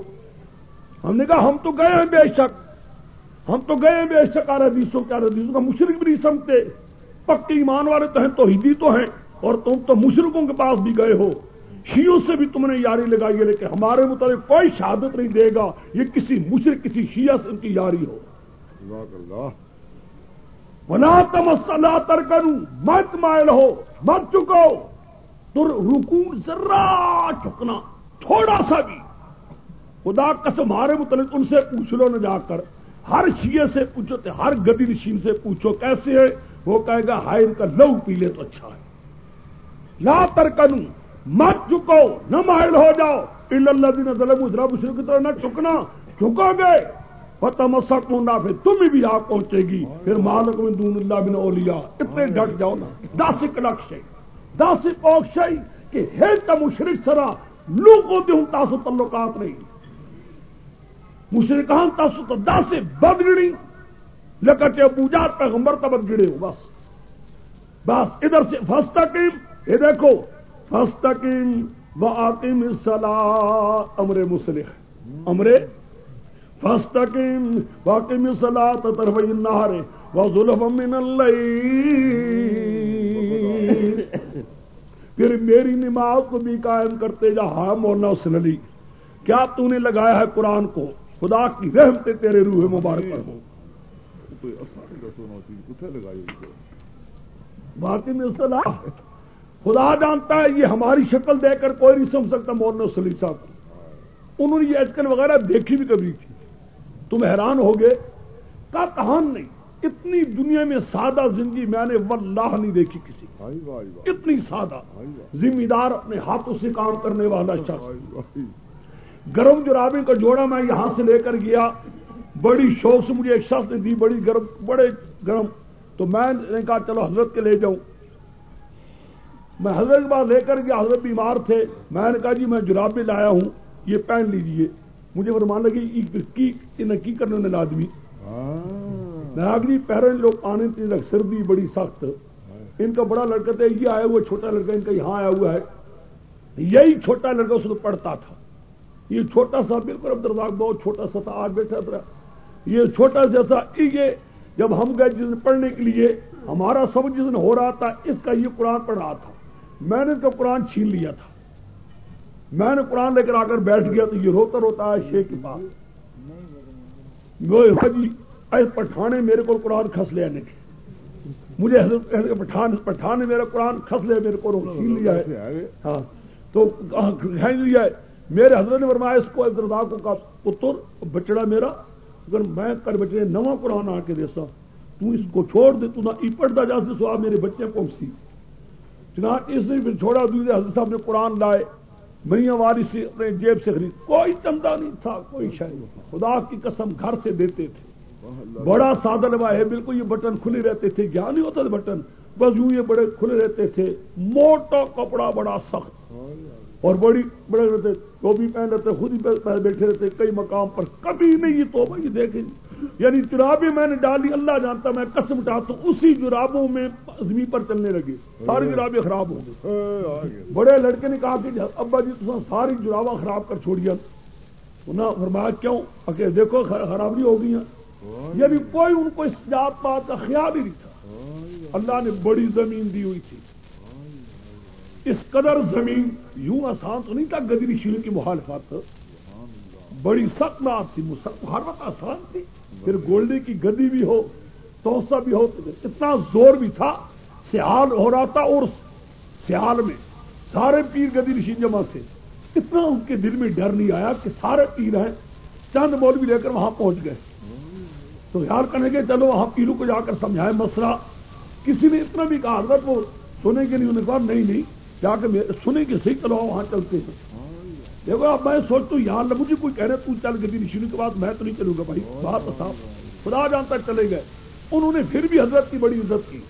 ہم نے کہا، ہم تو گئے ہیں بے شک۔ ہم تو گئے ہیں بے شک آر حدیثوں کے حدیثوں کا مشرق بھی نہیں سمجھتے۔ پکی ایمان والے تو ہیں تو ہندی تو ہیں اور تم تو مشرقوں کے پاس بھی گئے ہو۔ شیوں سے بھی تم نے یاری لگائی ہے لیکن ہمارے مطابق کوئی شہادت نہیں دے گا۔ یہ کسی مشرق کسی شیعہ سے ان کی یاری ہو۔ بنا تم اللہ تر کروں مت مائل ہو مت چکو تو رکو ذرا چکنا تھوڑا سا بھی۔ خدا کس ہمارے متعلق ان سے پوچھ لو نہ جا کر۔ ہر شیعہ سے پوچھو ہر گدی نشین سے پوچھو کیسے ہے؟ وہ کہے گا، ہائے، ان کا لو پی لے تو اچھا ہے۔ لا تر کنو مت چکو نہ مائل ہو جاؤ۔ اللہ دین ظلم ذرا مشرق کی طرح نہ چکنا چکو گے۔ فتح مسک منڈا پھر تم بھی آپ پہنچے گی۔ پھر مالک میں دون اللہ بن اولیا اتنے ڈٹ جاؤ نا۔ دس لکھ سے دس پوک شاہی کہ ہے کا مشرق سرا، لوگوں کے ہوں تاسو تعلقات نہیں۔ مشرقان تاسو تو دس بدگڑی لکٹے پوجا پیغمبر تبت گڑے ہو، بس۔ بس، ادھر سے فستقیم یہ دیکھو فستقیم و آتیم سلا امر مسلح۔ امر؟ فستقیم واقیم سلا ترف نہارے و ظلف من اللہ پھر میری نماز کو بھی قائم کرتے جا ہاں مولانا حسن علی، کیا تو نے لگایا ہے قرآن کو؟ خدا کی رحمت تیرے روح مبارک پر ہو باقی میں صلاح خدا جانتا ہے یہ ہماری شکل دے کر کوئی نہیں سمجھ سکتا مولانا سلی صاحب کو انہوں نے یہ اجکل وغیرہ دیکھی بھی کبھی۔ تھی تم حیران ہو گئے کا کہان نہیں اتنی دنیا میں سادہ زندگی میں نے واللہ نہیں دیکھی کسی اتنی سادہ ذمہ دار اپنے ہاتھوں سے کام کرنے والا شخص۔ گرم جرابے کا جوڑا میں یہاں سے لے کر گیا۔ بڑی شوق سے مجھے ایک شخص نے دی بڑی گرم بڑے گرم۔ تو میں نے کہا چلو حضرت کے لے جاؤں۔ میں حضرت کے بعد لے کر گیا حضرت بیمار تھے۔ میں نے کہا جی میں جراب بھی لایا ہوں یہ پہن لیجیے۔ مجھے فرمان لگی کی کرنے لازمی میں اگلی پیروں لوگ آنے تھے سردی بڑی سخت۔ ان کا بڑا لڑکا تھا یہ آیا ہوا چھوٹا لڑکا ان کا یہاں آیا ہوا ہے۔ یہی چھوٹا لڑکا اس کو پڑھتا تھا۔ یہ چھوٹا سا بالکل عبد الرزاق بہت چھوٹا سا تھا آج بیٹھا یہ چھوٹا سا تھا یہ جب ہم گئے جس نے پڑھنے کے لیے، ہمارا سب جس نے ہو رہا تھا، اس کا یہ قرآن پڑھ رہا تھا۔ میں نے اس کا قرآن چھین لیا تھا۔ میں نے قرآن لے کر آ کر بیٹھ گیا تو یہ روتا روتا ہے شیخ کے پاس جی پٹھانے میرے کو قرآن کھس لیا نے۔ مجھے حضرت پٹھان پٹھان نے میرا قرآن کھس لیا، میرے کو چھین لیا ہے۔ ہاں۔ تو لیا ہے۔ میرے حضرت نے فرمایا، اس کو کو کا پتر بچڑا میرا۔ اگر میں کر بچے نواں قرآن آ کے دیسا تو اس کو چھوڑ دے تو نہ ای پڑھتا جا سے سو آپ میرے بچے پہنچتی چنانچہ اس نے پھر چھوڑا دوسرے حضرت صاحب نے قرآن لائے میاں واری سے اپنے جیب سے خرید۔ کوئی چندہ نہیں تھا کوئی شاید خدا کی قسم گھر سے دیتے تھے۔ بڑا سادہ لبا ہے بالکل یہ بٹن کھلے رہتے تھے کیا نہیں ہوتا تھا بٹن۔ بس یوں یہ بڑے کھلے رہتے تھے، موٹا کپڑا بڑا سخت۔ اور بڑی بڑے رہتے تو بھی پہن رہتے، خود ہی بیٹھے رہتے، کئی مقام پر۔ کبھی نہیں یہ تو بھائی دیکھیں یعنی جرابیں میں نے ڈالی، اللہ جانتا میں قسم اٹھاتا ہوں اسی جرابوں میں زمین پر چلنے لگے۔ ساری جرابیں خراب ہو گئی۔ بڑے لڑکے نے کہا کہ ابا جی تو ساری جرابا خراب کر چھوڑیا فرمایا، کیوں؟ کہ دیکھو، خرابی ہو گئی ہیں۔ یہ بھی کوئی ان کو اس جات پات کا خیال ہی نہیں تھا۔ اللہ نے بڑی زمین دی ہوئی تھی۔ اس قدر زمین یوں آسان تو نہیں تھا گدری شیل کی مخالفت۔ بڑی سخت بات تھی ہر وقت آسان تھی۔ پھر گولڈے کی گدی بھی ہو توسا بھی ہو، اتنا زور بھی تھا، سیال ہو رہا تھا اور سیال میں سارے پیر گدی نشین جمع سے اتنا ان کے دل میں ڈر نہیں آیا کہ سارے پیر ہیں، چند مول بھی لے کر وہاں پہنچ گئے۔ تو خیال کرنے کے چلو وہاں پیروں کو جا کر سمجھائے مسئلہ۔ کسی نے اتنا بھی کہا، حضرت وہ سنے کے لیے انہوں نے کہا، نہیں نہیں، جا کے سنے کے صحیح چلو، وہاں چلتے ہیں۔ دیکھو، اب میں سوچتا ہوں یہاں مجھے جی، کوئی کہہ رہے تو چل گدی نشین کے بعد میں تو نہیں چلوں گا بھائی۔ بات صاحب خدا جانتا چلے گئے۔ انہوں نے پھر بھی حضرت کی بڑی عزت کی۔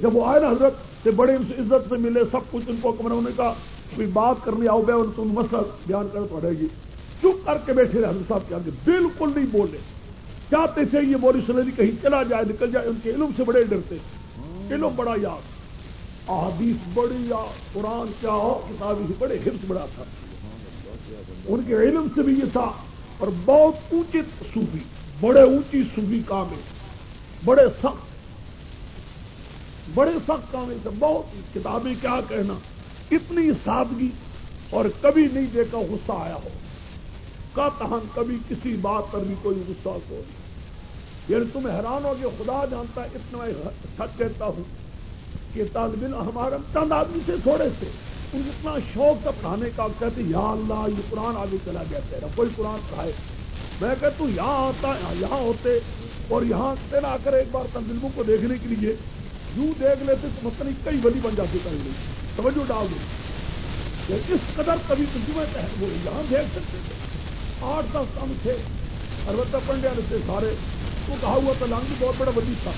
جب وہ آئے نا حضرت سے بڑے عزت سے ملے، سب کچھ ان کو انہوں نے کہا، کوئی بات کرنے آؤ گے تم مسئلہ بیان کر پڑے گی۔ چپ کر کے بیٹھے رہے حضرت صاحب کے آگے، بالکل نہیں بولے۔ چاہتے تھے یہ موری سلیری کہیں چلا جائے نکل جائے ان کے علم سے بڑے ڈرتے علم بڑا یاد۔ احادیث بڑی یا قرآن کیا ہو؟ کتابی سے بڑے حفظ بڑا تھا۔ ان کے علم سے بھی یہ تھا۔ اور بہت اونچے صوفی بڑے اونچی صوفی کام بڑے سخت۔ بڑے سخت کام تھے بہت کتابیں کیا کہنا۔ اتنی سادگی اور کبھی نہیں دیکھا غصہ آیا ہو۔ کا تہن کبھی کسی بات پر بھی کوئی غصہ کو یعنی تم حیران ہو کہ خدا جانتا ہے، اتنا سچ کہتا ہوں کہ طالب علم چند آدمی سے تھوڑے سے ان اتنا شوق تھا پڑھانے کا، کہتے یا اللہ، یہ قرآن آگے چلا گیا تیرا، کوئی قرآن پڑھائے۔ میں کہتا ہوں، یہاں آتا یہاں ہوتے اور یہاں تیرا آ کر ایک بار تنظیموں کو دیکھنے کے لیے۔ یوں دیکھ لیتے تو مطلب کئی بلی بن جاتی کہیں نہیں۔ توجہ ڈال دو۔ اس قدر کبھی تجربے تحت وہ یہاں دیکھ سکتے تھے۔ آٹھ دس کم تھے۔ البتہ پنڈیا تھے سارے۔ تو کہا ہوا تھا لانگی بہت بڑا وزیر تھا۔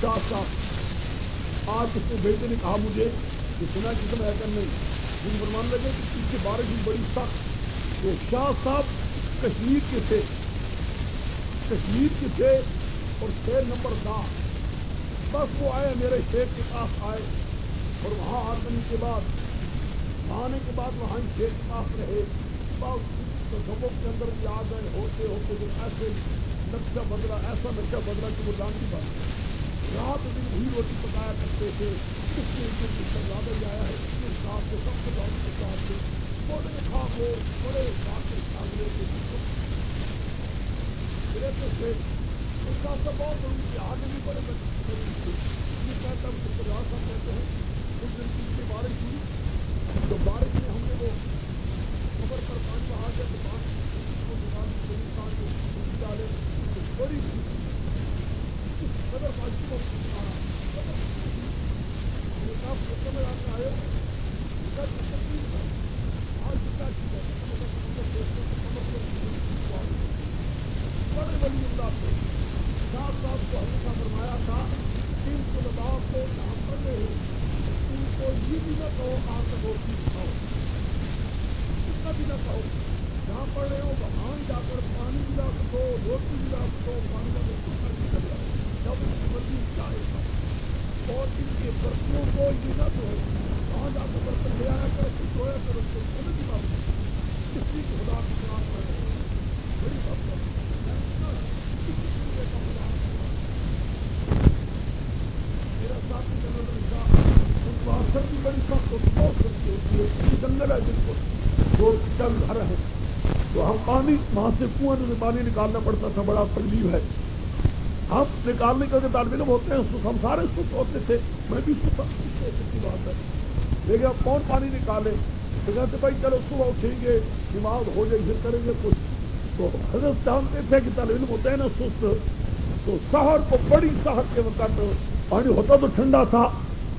شاہ صاحب، آج اس نے بیٹے نے کہا مجھے کہ سنا کہ تم ایسا نہیں۔ جن فرمان لگے کہ اس پیچھے بارش بھی بڑی سخت۔ وہ شاہ صاحب کشمیر کے تھے۔ کشمیر کے تھے اور شیر نمبر دس۔ بس وہ آئے، میرے شیخ کے پاس آئے۔ اور وہاں آنے کے بعد، آنے کے بعد وہاں شیخ کے پاس رہے۔ بس تو سبوں کے اندر بھی آ گئے، ہوتے ہوتے جب ایسے نقشہ بدلا، ایسا نقشہ بدلا کہ وہ جانتی بات رات دن وہی روٹی پکایا کرتے تھے، اس کے اوپر زیادہ آیا ہے، اس کے ساتھ سے سب سے زیادہ کے ساتھ سے بڑے کھا ہو، بڑے ساتھ کے ساتھ رہتے تھے اس کا سب بہت ضروری آگے بھی بڑے بچے کہتا ہوں کہتے ہیں کچھ دن کی بارش ہوئی تو بارش میں ہم نے وہ خبر پر پانی بہا دیا تو ڈالے بڑی قدر بازی کو سمجھ آنے آئے بڑے بڑی امداد سے ساتھ ساتھ کو ہمیشہ فرمایا تھا ان طلباء کو جہاں پڑھ رہے ان کو یہ بھی نہ کہو آپ روٹی کھاؤ اتنا بھی نہ کہو جہاں پڑھ رہے ہو وہاں جا کر پانی بھی لا سکو روٹی بھی لا سکو پانی کا بالکل کر بھی کر جب ان کی مرضی چاہے اور ان کے برتنوں کو یہ نہ دو وہاں جا کر برتن لے آیا کر سویا کر اس کو سمجھ کی بات کسی خدا کی خلاف کر بڑی بات بھی بڑی سخت ہوتی بہت سختی ہوتی ہے جنگل ہے جن کو جو چل گھر ہے تو ہم پانی وہاں سے کنویں سے پانی نکالنا پڑتا تھا، بڑا تکلیف ہے۔ ہم نکالنے کے طالب علم ہوتے ہیں ہم سارے سکھ ہوتے تھے۔ میں بھی کی بات ہے۔ لیکن اب کون پانی نکالے؟ تو کہتے بھائی چلو صبح اٹھیں گے، دماغ ہو جائے، پھر کریں گے کچھ۔ تو حضرت جانتے تھے کہ طالب علم ہوتے ہیں نا سست۔ تو شہر کو بڑی شہر کے وقت پانی ہوتا تو ٹھنڈا تھا۔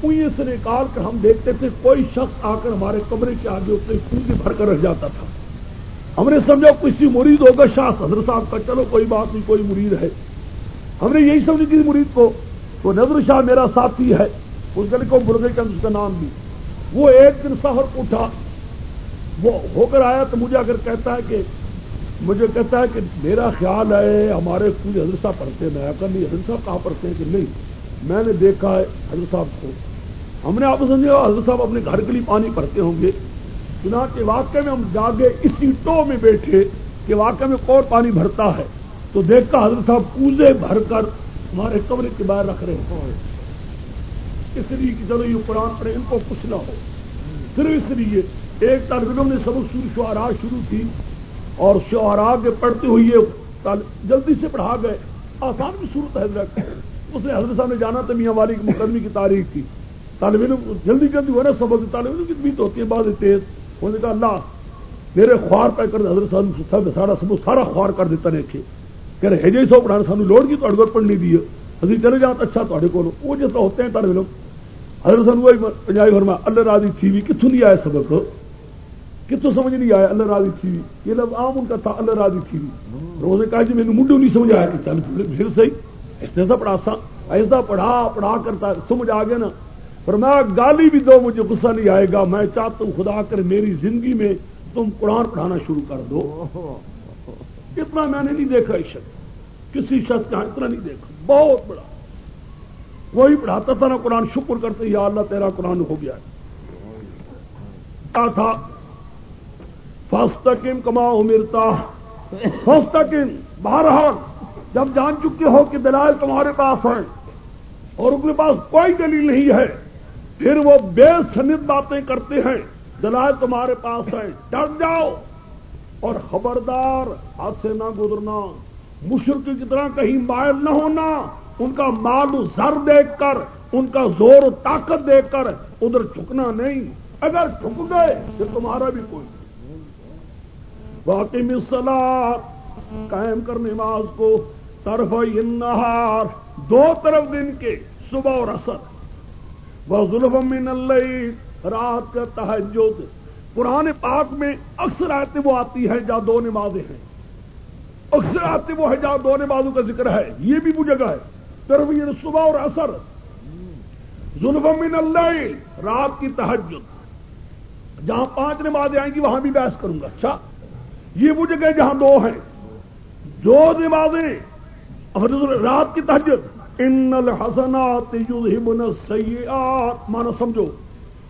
کنویں سے نکال کر ہم دیکھتے تھے، کوئی شخص آ کر ہمارے کمرے کے آگے اس کنویں بھر کر رکھ جاتا تھا۔ ہم نے سمجھا کسی مرید ہوگا، شاہ حضرت صاحب کا، چلو کوئی بات نہیں، کوئی مرید ہے۔ ہم نے یہی سمجھی تھی مرید کو، تو نظر شاہ میرا ساتھی ہے۔ اس گلی کو مرغے کا اس کا نام بھی۔ وہ ایک دن سفر اٹھا۔ وہ ہو کر آیا تو مجھے اگر کہتا ہے کہ، مجھے کہتا ہے کہ میرا خیال ہے، ہمارے اسکول حضرت صاحب پڑھتے ہیں۔ میں نہیں، حضرت صاحب کہاں پڑھتے ہیں کہ نہیں؟ میں نے دیکھا ہے حضرت صاحب کو۔ ہم نے آپ سمجھا، حضرت صاحب اپنے گھر کے لیے پانی پڑھتے ہوں گے۔ چنانچہ واقعے میں ہم جاگے اسی ٹو میں بیٹھے کہ واقعے میں اور پانی بھرتا ہے تو دیکھتا حضرت صاحب کوزے بھر کر ہمارے کمرے کے باہر رکھ رہے ہیں۔ اس لیے کہ چلو یہ قرآن پڑھے، ان کو کچھ نہ ہو۔ صرف اس لیے ایک طالب نے سبق شروع شعرا شروع کی اور شعرا کے پڑھتے ہوئے جلدی سے پڑھا گئے۔ آسان بھی صورت حضرت۔ اس نے حضرت صاحب نے جانا تھا میاں والی کی مقدمی کی تاریخ کی۔ طالب علم جلدی جلدی ہو رہا سبق طالب علم کی بھی تو ہوتی ہے، بعض تیز۔ انہوں نے کہا، اللہ، میرے خوار پہ کر حضرت صاحب سارا سبق سارا خوار کر دیتا نے کہ رہے، ہجے سو پڑھانا، سانو لوڑ کی تو پڑھنی دی ابھی چلے جاتا اچھا تے کو وہ جس طرح ہوتے ہیں طالب علم حضرت سن وہی پنجابی فرما اللہ راضی تھی بھی کتوں نہیں آیا سبق؟ کتوں سمجھ نہیں آیا، اللہ راضی تھی یہ لفظ عام ان کا تھا، اللہ راضی تھی روزے کہا جی میرے منڈو نہیں سمجھ آیا کہ چل پھر صحیح۔ اس طرح پڑھا سا ایسا پڑھا پڑھا کرتا، سمجھ آ گیا نا۔ پر میں گالی بھی دو، مجھے غصہ نہیں آئے گا۔ میں چاہتا ہوں خدا کر میری زندگی میں تم قرآن پڑھانا شروع کر دو۔ اتنا میں نے نہیں دیکھا اس شخص کسی شخص کا ہاں اتنا نہیں دیکھا۔ بہت بڑا۔ وہی پڑھاتا تھا نا قرآن، شکر کرتے یا اللہ تیرا قرآن ہو گیا۔ کیا تھا فسطم کماؤ مرتا فسطم بہرحال، جب جان چکے ہو کہ دلائل تمہارے پاس ہیں اور ان کے پاس کوئی دلیل نہیں ہے پھر وہ بے سنت باتیں کرتے ہیں۔ دلائل تمہارے پاس ہیں۔ ڈر جاؤ۔ اور خبردار ہاتھ سے نہ گزرنا۔ مشرق کی طرح کہیں مائل نہ ہونا۔ ان کا مال زر دیکھ کر، ان کا زور و طاقت دیکھ کر ادھر جھکنا نہیں۔ اگر جھک گئے تو تمہارا بھی کوئی باقی مسلح قائم کر نماز کو طرف نہار دو طرف دن کے، صبح اور اثر وہ ظلم من اللہ رات کا تحجد پرانے پاک میں اکثر آتے وہ آتی ہے جہاں دو نمازیں ہیں۔ اکثر آتے وہ ہے جہاں دو نمازوں کا ذکر ہے۔ یہ بھی وہ جگہ ہے۔ ترویر صبح اور اثر ظلم من اللہ رات کی تحجد جہاں پانچ نمازیں آئیں گی، وہاں بھی بحث کروں گا۔ اچھا؟ یہ وہ جگہ جہاں دو ہیں۔ دو نمازیں۔ رات کی تحجد ان الحسنات یذهبن السیئات مانا سمجھو،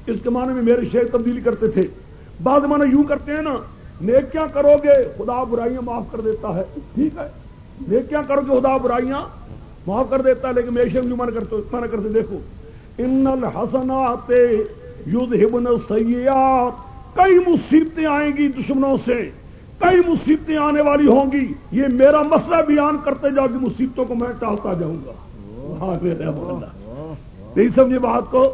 اس کے معنی میں میرے شعر تبدیلی کرتے تھے۔ بعض معنی یوں کرتے ہیں نا، نیکیاں کرو گے، خدا برائیاں معاف کر دیتا ہے۔ ٹھیک ہے؟ نیکیاں کرو گے، خدا برائیاں معاف کر دیتا ہے، لیکن میں شم من کرتے، منع کرتے دیکھو۔ ان الحسنات یذهبن السیئات کئی مصیبتیں آئیں گی دشمنوں سے، کئی مصیبتیں آنے والی ہوں گی۔ یہ میرا مسئلہ بیان کرتے جاؤ کہ مصیبتوں کو میں ٹالتا جاؤں گا۔ نہیں سمجھے بات کو؟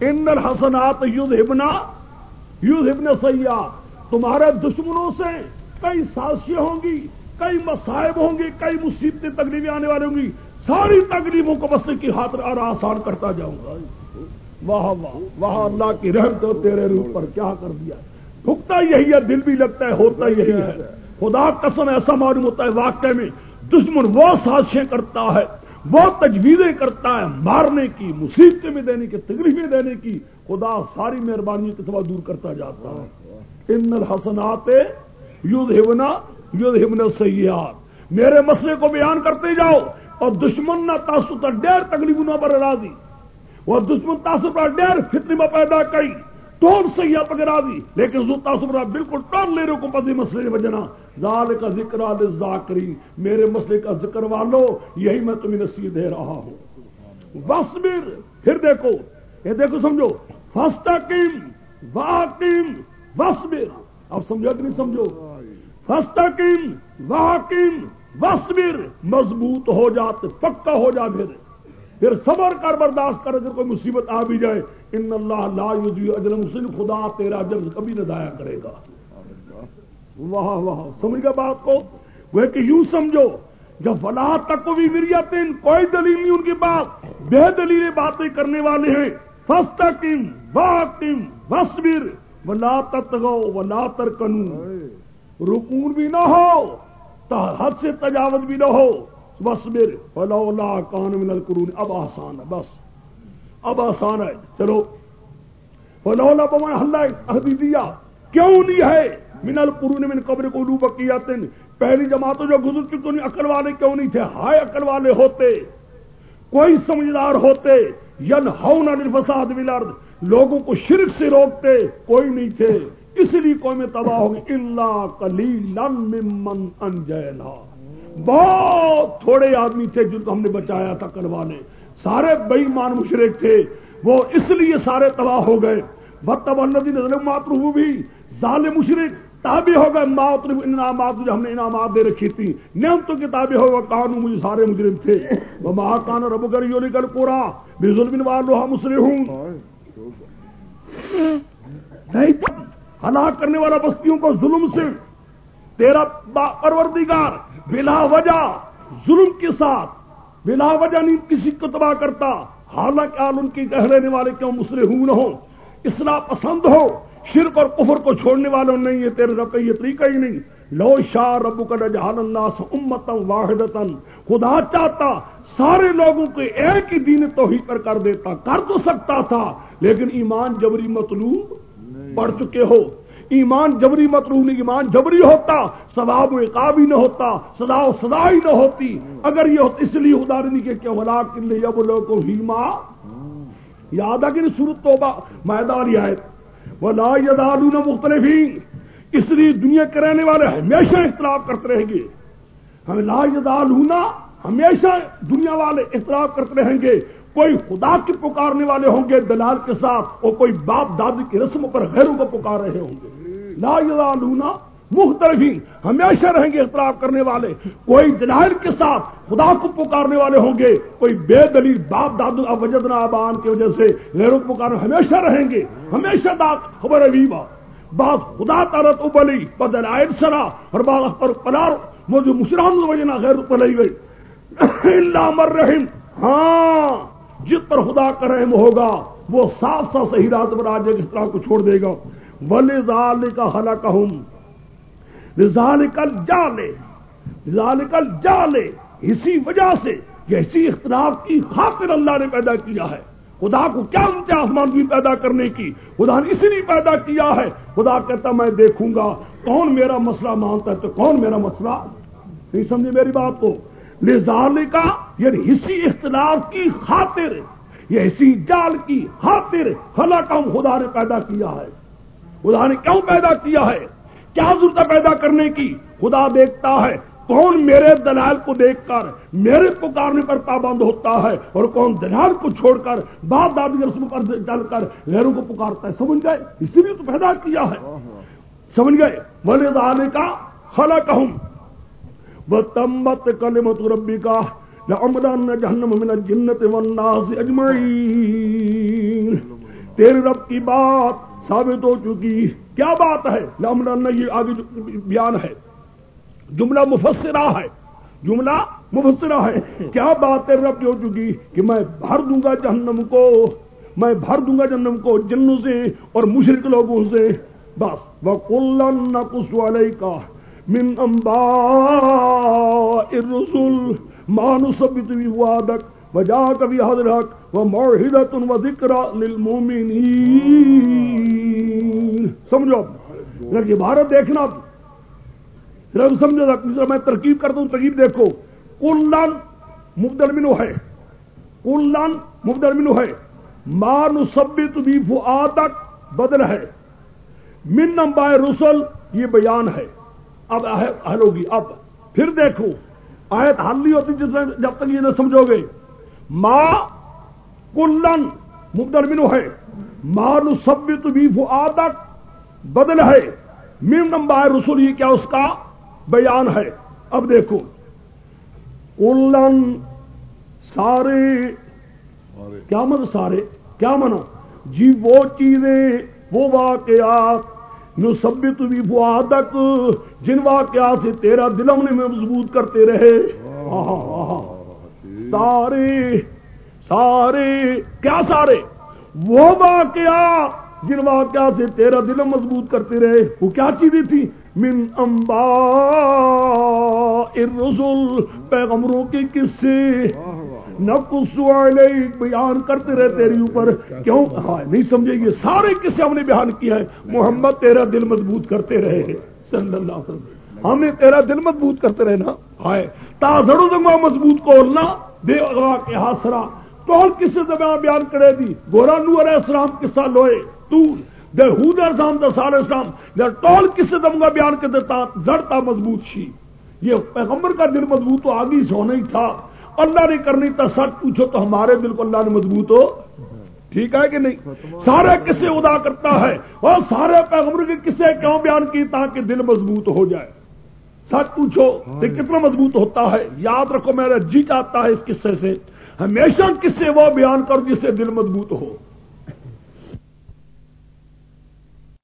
ان الحسنات یوز ہبنا یوز ہبن سیاح تمہارے دشمنوں سے کئی سازشیں ہوں گی، کئی مسائب ہوں گی کئی مصیبتیں، تکلیفیں آنے والی ہوں گی۔ ساری تکلیفوں کو بسنے کی خاطر اور آسان کرتا جاؤں گا۔ واہ واہ واہ اللہ کی رحمت تو تیرے روح پر کیا کر دیا۔ ٹھکتا یہی ہے، دل بھی لگتا ہے، ہوتا یہی ہے۔ خدا قسم، ایسا معلوم ہوتا ہے، واقعے میں دشمن وہ سازشیں کرتا ہے وہ تجویزیں کرتا ہے مارنے کی، مصیبتیں میں دینے کی، تکلیفیں دینے کی، خدا ساری مہربانی کے سوا دور کرتا جاتا ہے۔ ان الحسنات یوز ہمنا یوز ہمنا سیاحت میرے مسئلے کو بیان کرتے جاؤ اور دشمن نہ تاثر ڈیر تکلیف نہ پر راضی۔ وہ دشمن تاثر پر ڈیر فتنی میں پیدا کئی ٹول سیاح پکڑا دی لیکن زو تاثر بالکل ٹول لے رہے کو پتی مسئلے نے بجنا زال کا ذکر ذاکری میرے مسئلے کا ذکر والو، یہی میں تمہیں نصیحت دے رہا ہوں۔ وسبر پھر دیکھو۔ یہ دیکھو، سمجھو۔ فستا فسٹم واقم وسبر اب سمجھو کہ نہیں سمجھو؟ فستا فسٹم واقم وسبر مضبوط ہو جاتے پکا ہو جا پھر۔ پھر صبر کر، برداشت کر، اگر کوئی مصیبت آ بھی جائے، ان اللہ لا اجر مسلم خدا تیرا اجر کبھی نہ دایا کرے گا۔ واہ واہ، سمجھ گیا بات کو؟ وہ کہ یوں سمجھو، جب فلاح تک بھی وریتن کوئی دلیل نہیں ان کی بات بے دلیل باتیں کرنے والے ہیں۔ فستقم واقم وصبر ولا تتغو ولا ترکنو۔ رکون بھی نہ ہو حد سے تجاوز بھی نہ ہو۔ وسبر فلولا کان من القرون، اب آسان ہے، بس۔ اب آسان ہے۔ چلو۔ فلولا بمن حل دیا کیوں نہیں ہے؟ من القرون من قبر کو لوب کیا پہلی جماعتوں جو گزر چکی انہیں عقل والے کیوں نہیں تھے؟ ہائے عقل والے ہوتے۔ کوئی سمجھدار ہوتے۔ ین ہاؤن فساد ولرد لوگوں کو شرک سے روکتے، کوئی نہیں تھے۔ اس لیے قوم تباہ ہوگی اللہ کلی لمن انجینا بہت تھوڑے آدمی تھے جن کو ہم نے بچایا تھا کروانے۔ سارے بئی مان مشرق تھے۔ وہ اس لیے سارے تباہ ہو گئے۔ بتب اللہ ماترو بھی ظالم مشرق تابع ہو گئے۔ انعامات، جو ہم نے انعامات دے رکھی تھی۔ نیم تو کتابیں ہو گئے۔ کانو مجھے سارے مجرم تھے۔ وہ مہا کان رب کر نکل پورا بھی ظلم والو مسلم ہوں نہیں ہلاک کرنے والا بستیوں کو ظلم سے تیرا پروردگار۔ بلا وجہ ظلم کے ساتھ، بلا وجہ نہیں کسی کو تباہ کرتا، حالانکہ آل ان کی کہہ لینے والے کیوں مسلم ہوں نہ ہو اصلاح پسند ہو، شرک اور کفر کو چھوڑنے والوں نہیں ہے تیرے رب کا یہ طریقہ ہی نہیں۔ لو شاہ رب کا رجحان اللہ امتم واحد خدا چاہتا سارے لوگوں کو ایک ہی دین تو ہی پر کر دیتا، کر تو سکتا تھا، لیکن ایمان جبری مطلوب پڑھ چکے ہو۔ ایمان جبری مطلوب نہیں، ایمان جبری ہوتا، ثواب و عقاب ہی نہ ہوتا سدا و سدا ہی نہ ہوتی۔ اگر یہ ہوتا، اس لیے ادارنی کے کیا ہلا کن جب لوگ کو ہیما یاد آ کہ صورت تو میدان آئے وہ لا یدالون مختلف اس لیے دنیا کے رہنے والے ہمیشہ اختلاف کرتے رہیں گے۔ ہمیں لا یدالونا ہمیشہ دنیا والے اختلاف کرتے رہیں گے۔ کوئی خدا کے پکارنے والے ہوں گے دلال کے ساتھ اور کوئی باپ دادی کی رسم پر غیروں کو پکار رہے ہوں گے۔ لا یدالونا مختلف ہمیشہ رہیں گے اختلاف کرنے والے۔ کوئی دلائل کے ساتھ خدا کو پکارنے والے ہوں گے، کوئی بے دلیل باپ دادو وجدنا آبان کی وجہ سے غیروں کو پکارنے ہمیشہ رہیں گے۔ ہمیشہ دا خبر ابیبا بات خدا تارت ابلی بدلائل سرا، اور بات پر پلار وہ جو مسلمان وجنا غیر پلئی گئی۔ اللہ مر رحم۔ ہاں۔ جس پر خدا کا رحم ہوگا، وہ صاف صاف صحیح رات پر آج اس طرح کو چھوڑ دے گا۔ ولی کا حلا ہوں کل جالے کل اسی وجہ سے اسی اختلاف کی خاطر اللہ نے پیدا کیا ہے۔ خدا کو کیا انتے آسمان بھی پیدا کرنے کی، خدا نے اسی لیے پیدا کیا ہے۔ خدا کہتا میں دیکھوں گا کون میرا مسئلہ مانتا ہے تو کون میرا مسئلہ؟ نہیں سمجھے میری بات کو؟ لزال کا یعنی اسی اختلاف کی خاطر یہ اسی جال کی خاطر خلا کام خدا نے پیدا کیا ہے۔ خدا نے کیوں پیدا کیا ہے؟ کیا ضرورت پیدا کرنے کی خدا دیکھتا ہے؟ کون میرے دلال کو دیکھ کر میرے پکارنے پر پابند ہوتا ہے؟ اور کون دلال کو چھوڑ کر باپ دادی رسم پر چل کر غیروں کو پکارتا ہے؟ سمجھ گئے؟ اسی لیے تو پیدا کیا ہے۔ سمجھ گئے؟ بولے دانے کا خلا کہوں وہ تمبت ربی کا جہنم من جنت اجمعین تیرے رب کی بات ثابت ہو چکی. کیا بات ہے؟ لمن یہ آگے بیان ہے. جملہ مفسرہ ہے. جملہ مفسرہ ہے. کیا بات ہے رب ہو چکی؟ کہ میں بھر دوں گا جہنم کو. میں بھر دوں گا جہنم کو جنوں سے اور مشرق لوگوں سے. بس. وہ کلن کس والے کا من امبا رسول مانو سب ہوا وجا کبھی حضرت وہ موحدت و ذکر سمجھو یہ بھارت دیکھنا سمجھو میں ترکیب کرتا ہوں، ترکیب دیکھو. کلن مبدل منو ہے. کلن مبدل منو ہے. مان سبت بھی فعادک بدل ہے. من امبائے رسول یہ بیان ہے. اب حل ہوگی اب پھر دیکھو آیت حل نہیں ہوتی جس جب تک یہ نہ سمجھو گے۔ ماں کلن مبدل منو ہے۔ مانو سب بھی آدت بدل ہے۔ میم نمبر رسول یہ کیا اس کا بیان ہے۔ اب دیکھو۔ کلن سارے۔ کیا من سارے؟ کیا منا جی وہ چیزیں وہ واقعات نو سب بھی فوادک جن واقعات سے تیرا دلم نے مضبوط کرتے رہے۔ سارے سارے، کیا سارے؟ وہ واقعہ جن واقعہ سے تیرا دل مضبوط کرتے رہے۔ وہ کیا چیزیں تھی من امبا الرسول پیغمبروں کے قصے۔ نقص بیان کرتے رہے تیری اوپر۔ کیوں؟ ہاں نہیں سمجھے یہ سارے قصے ہم نے بیان کیا ہے محمد تیرا دل مضبوط کرتے رہے۔ صلی اللہ علیہ وسلم۔ ہم نے تیرا دل مضبوط کرتے رہنا ہائے تازڑوں دنگا مضبوط کولنا بے کے حاصرہ۔ کون کس سے زبان بیان کرے دی؟ گورا نو علیہ السلام قصہ لوئے۔ تو دہود ارسام دسال اسلام یا ٹول کس سے دم بیان کے دیتا جڑتا مضبوط سی یہ پیغمبر کا دل مضبوط تو آگی سے ہونا ہی تھا۔ اللہ نے کرنی تھا سچ پوچھو تو ہمارے دل کو اللہ نے مضبوط ہو۔ ٹھیک ہے کہ نہیں؟ سارے کسے ادا کرتا ہے اور سارے پیغمبر کے کسے کیوں بیان کی تاکہ دل مضبوط ہو جائے؟ سچ پوچھو کہ کتنا مضبوط ہوتا ہے؟ یاد رکھو میرا جی چاہتا ہے اس قصے سے۔ ہمیشہ کسے وہ بیان کرو جس سے دل مضبوط ہو۔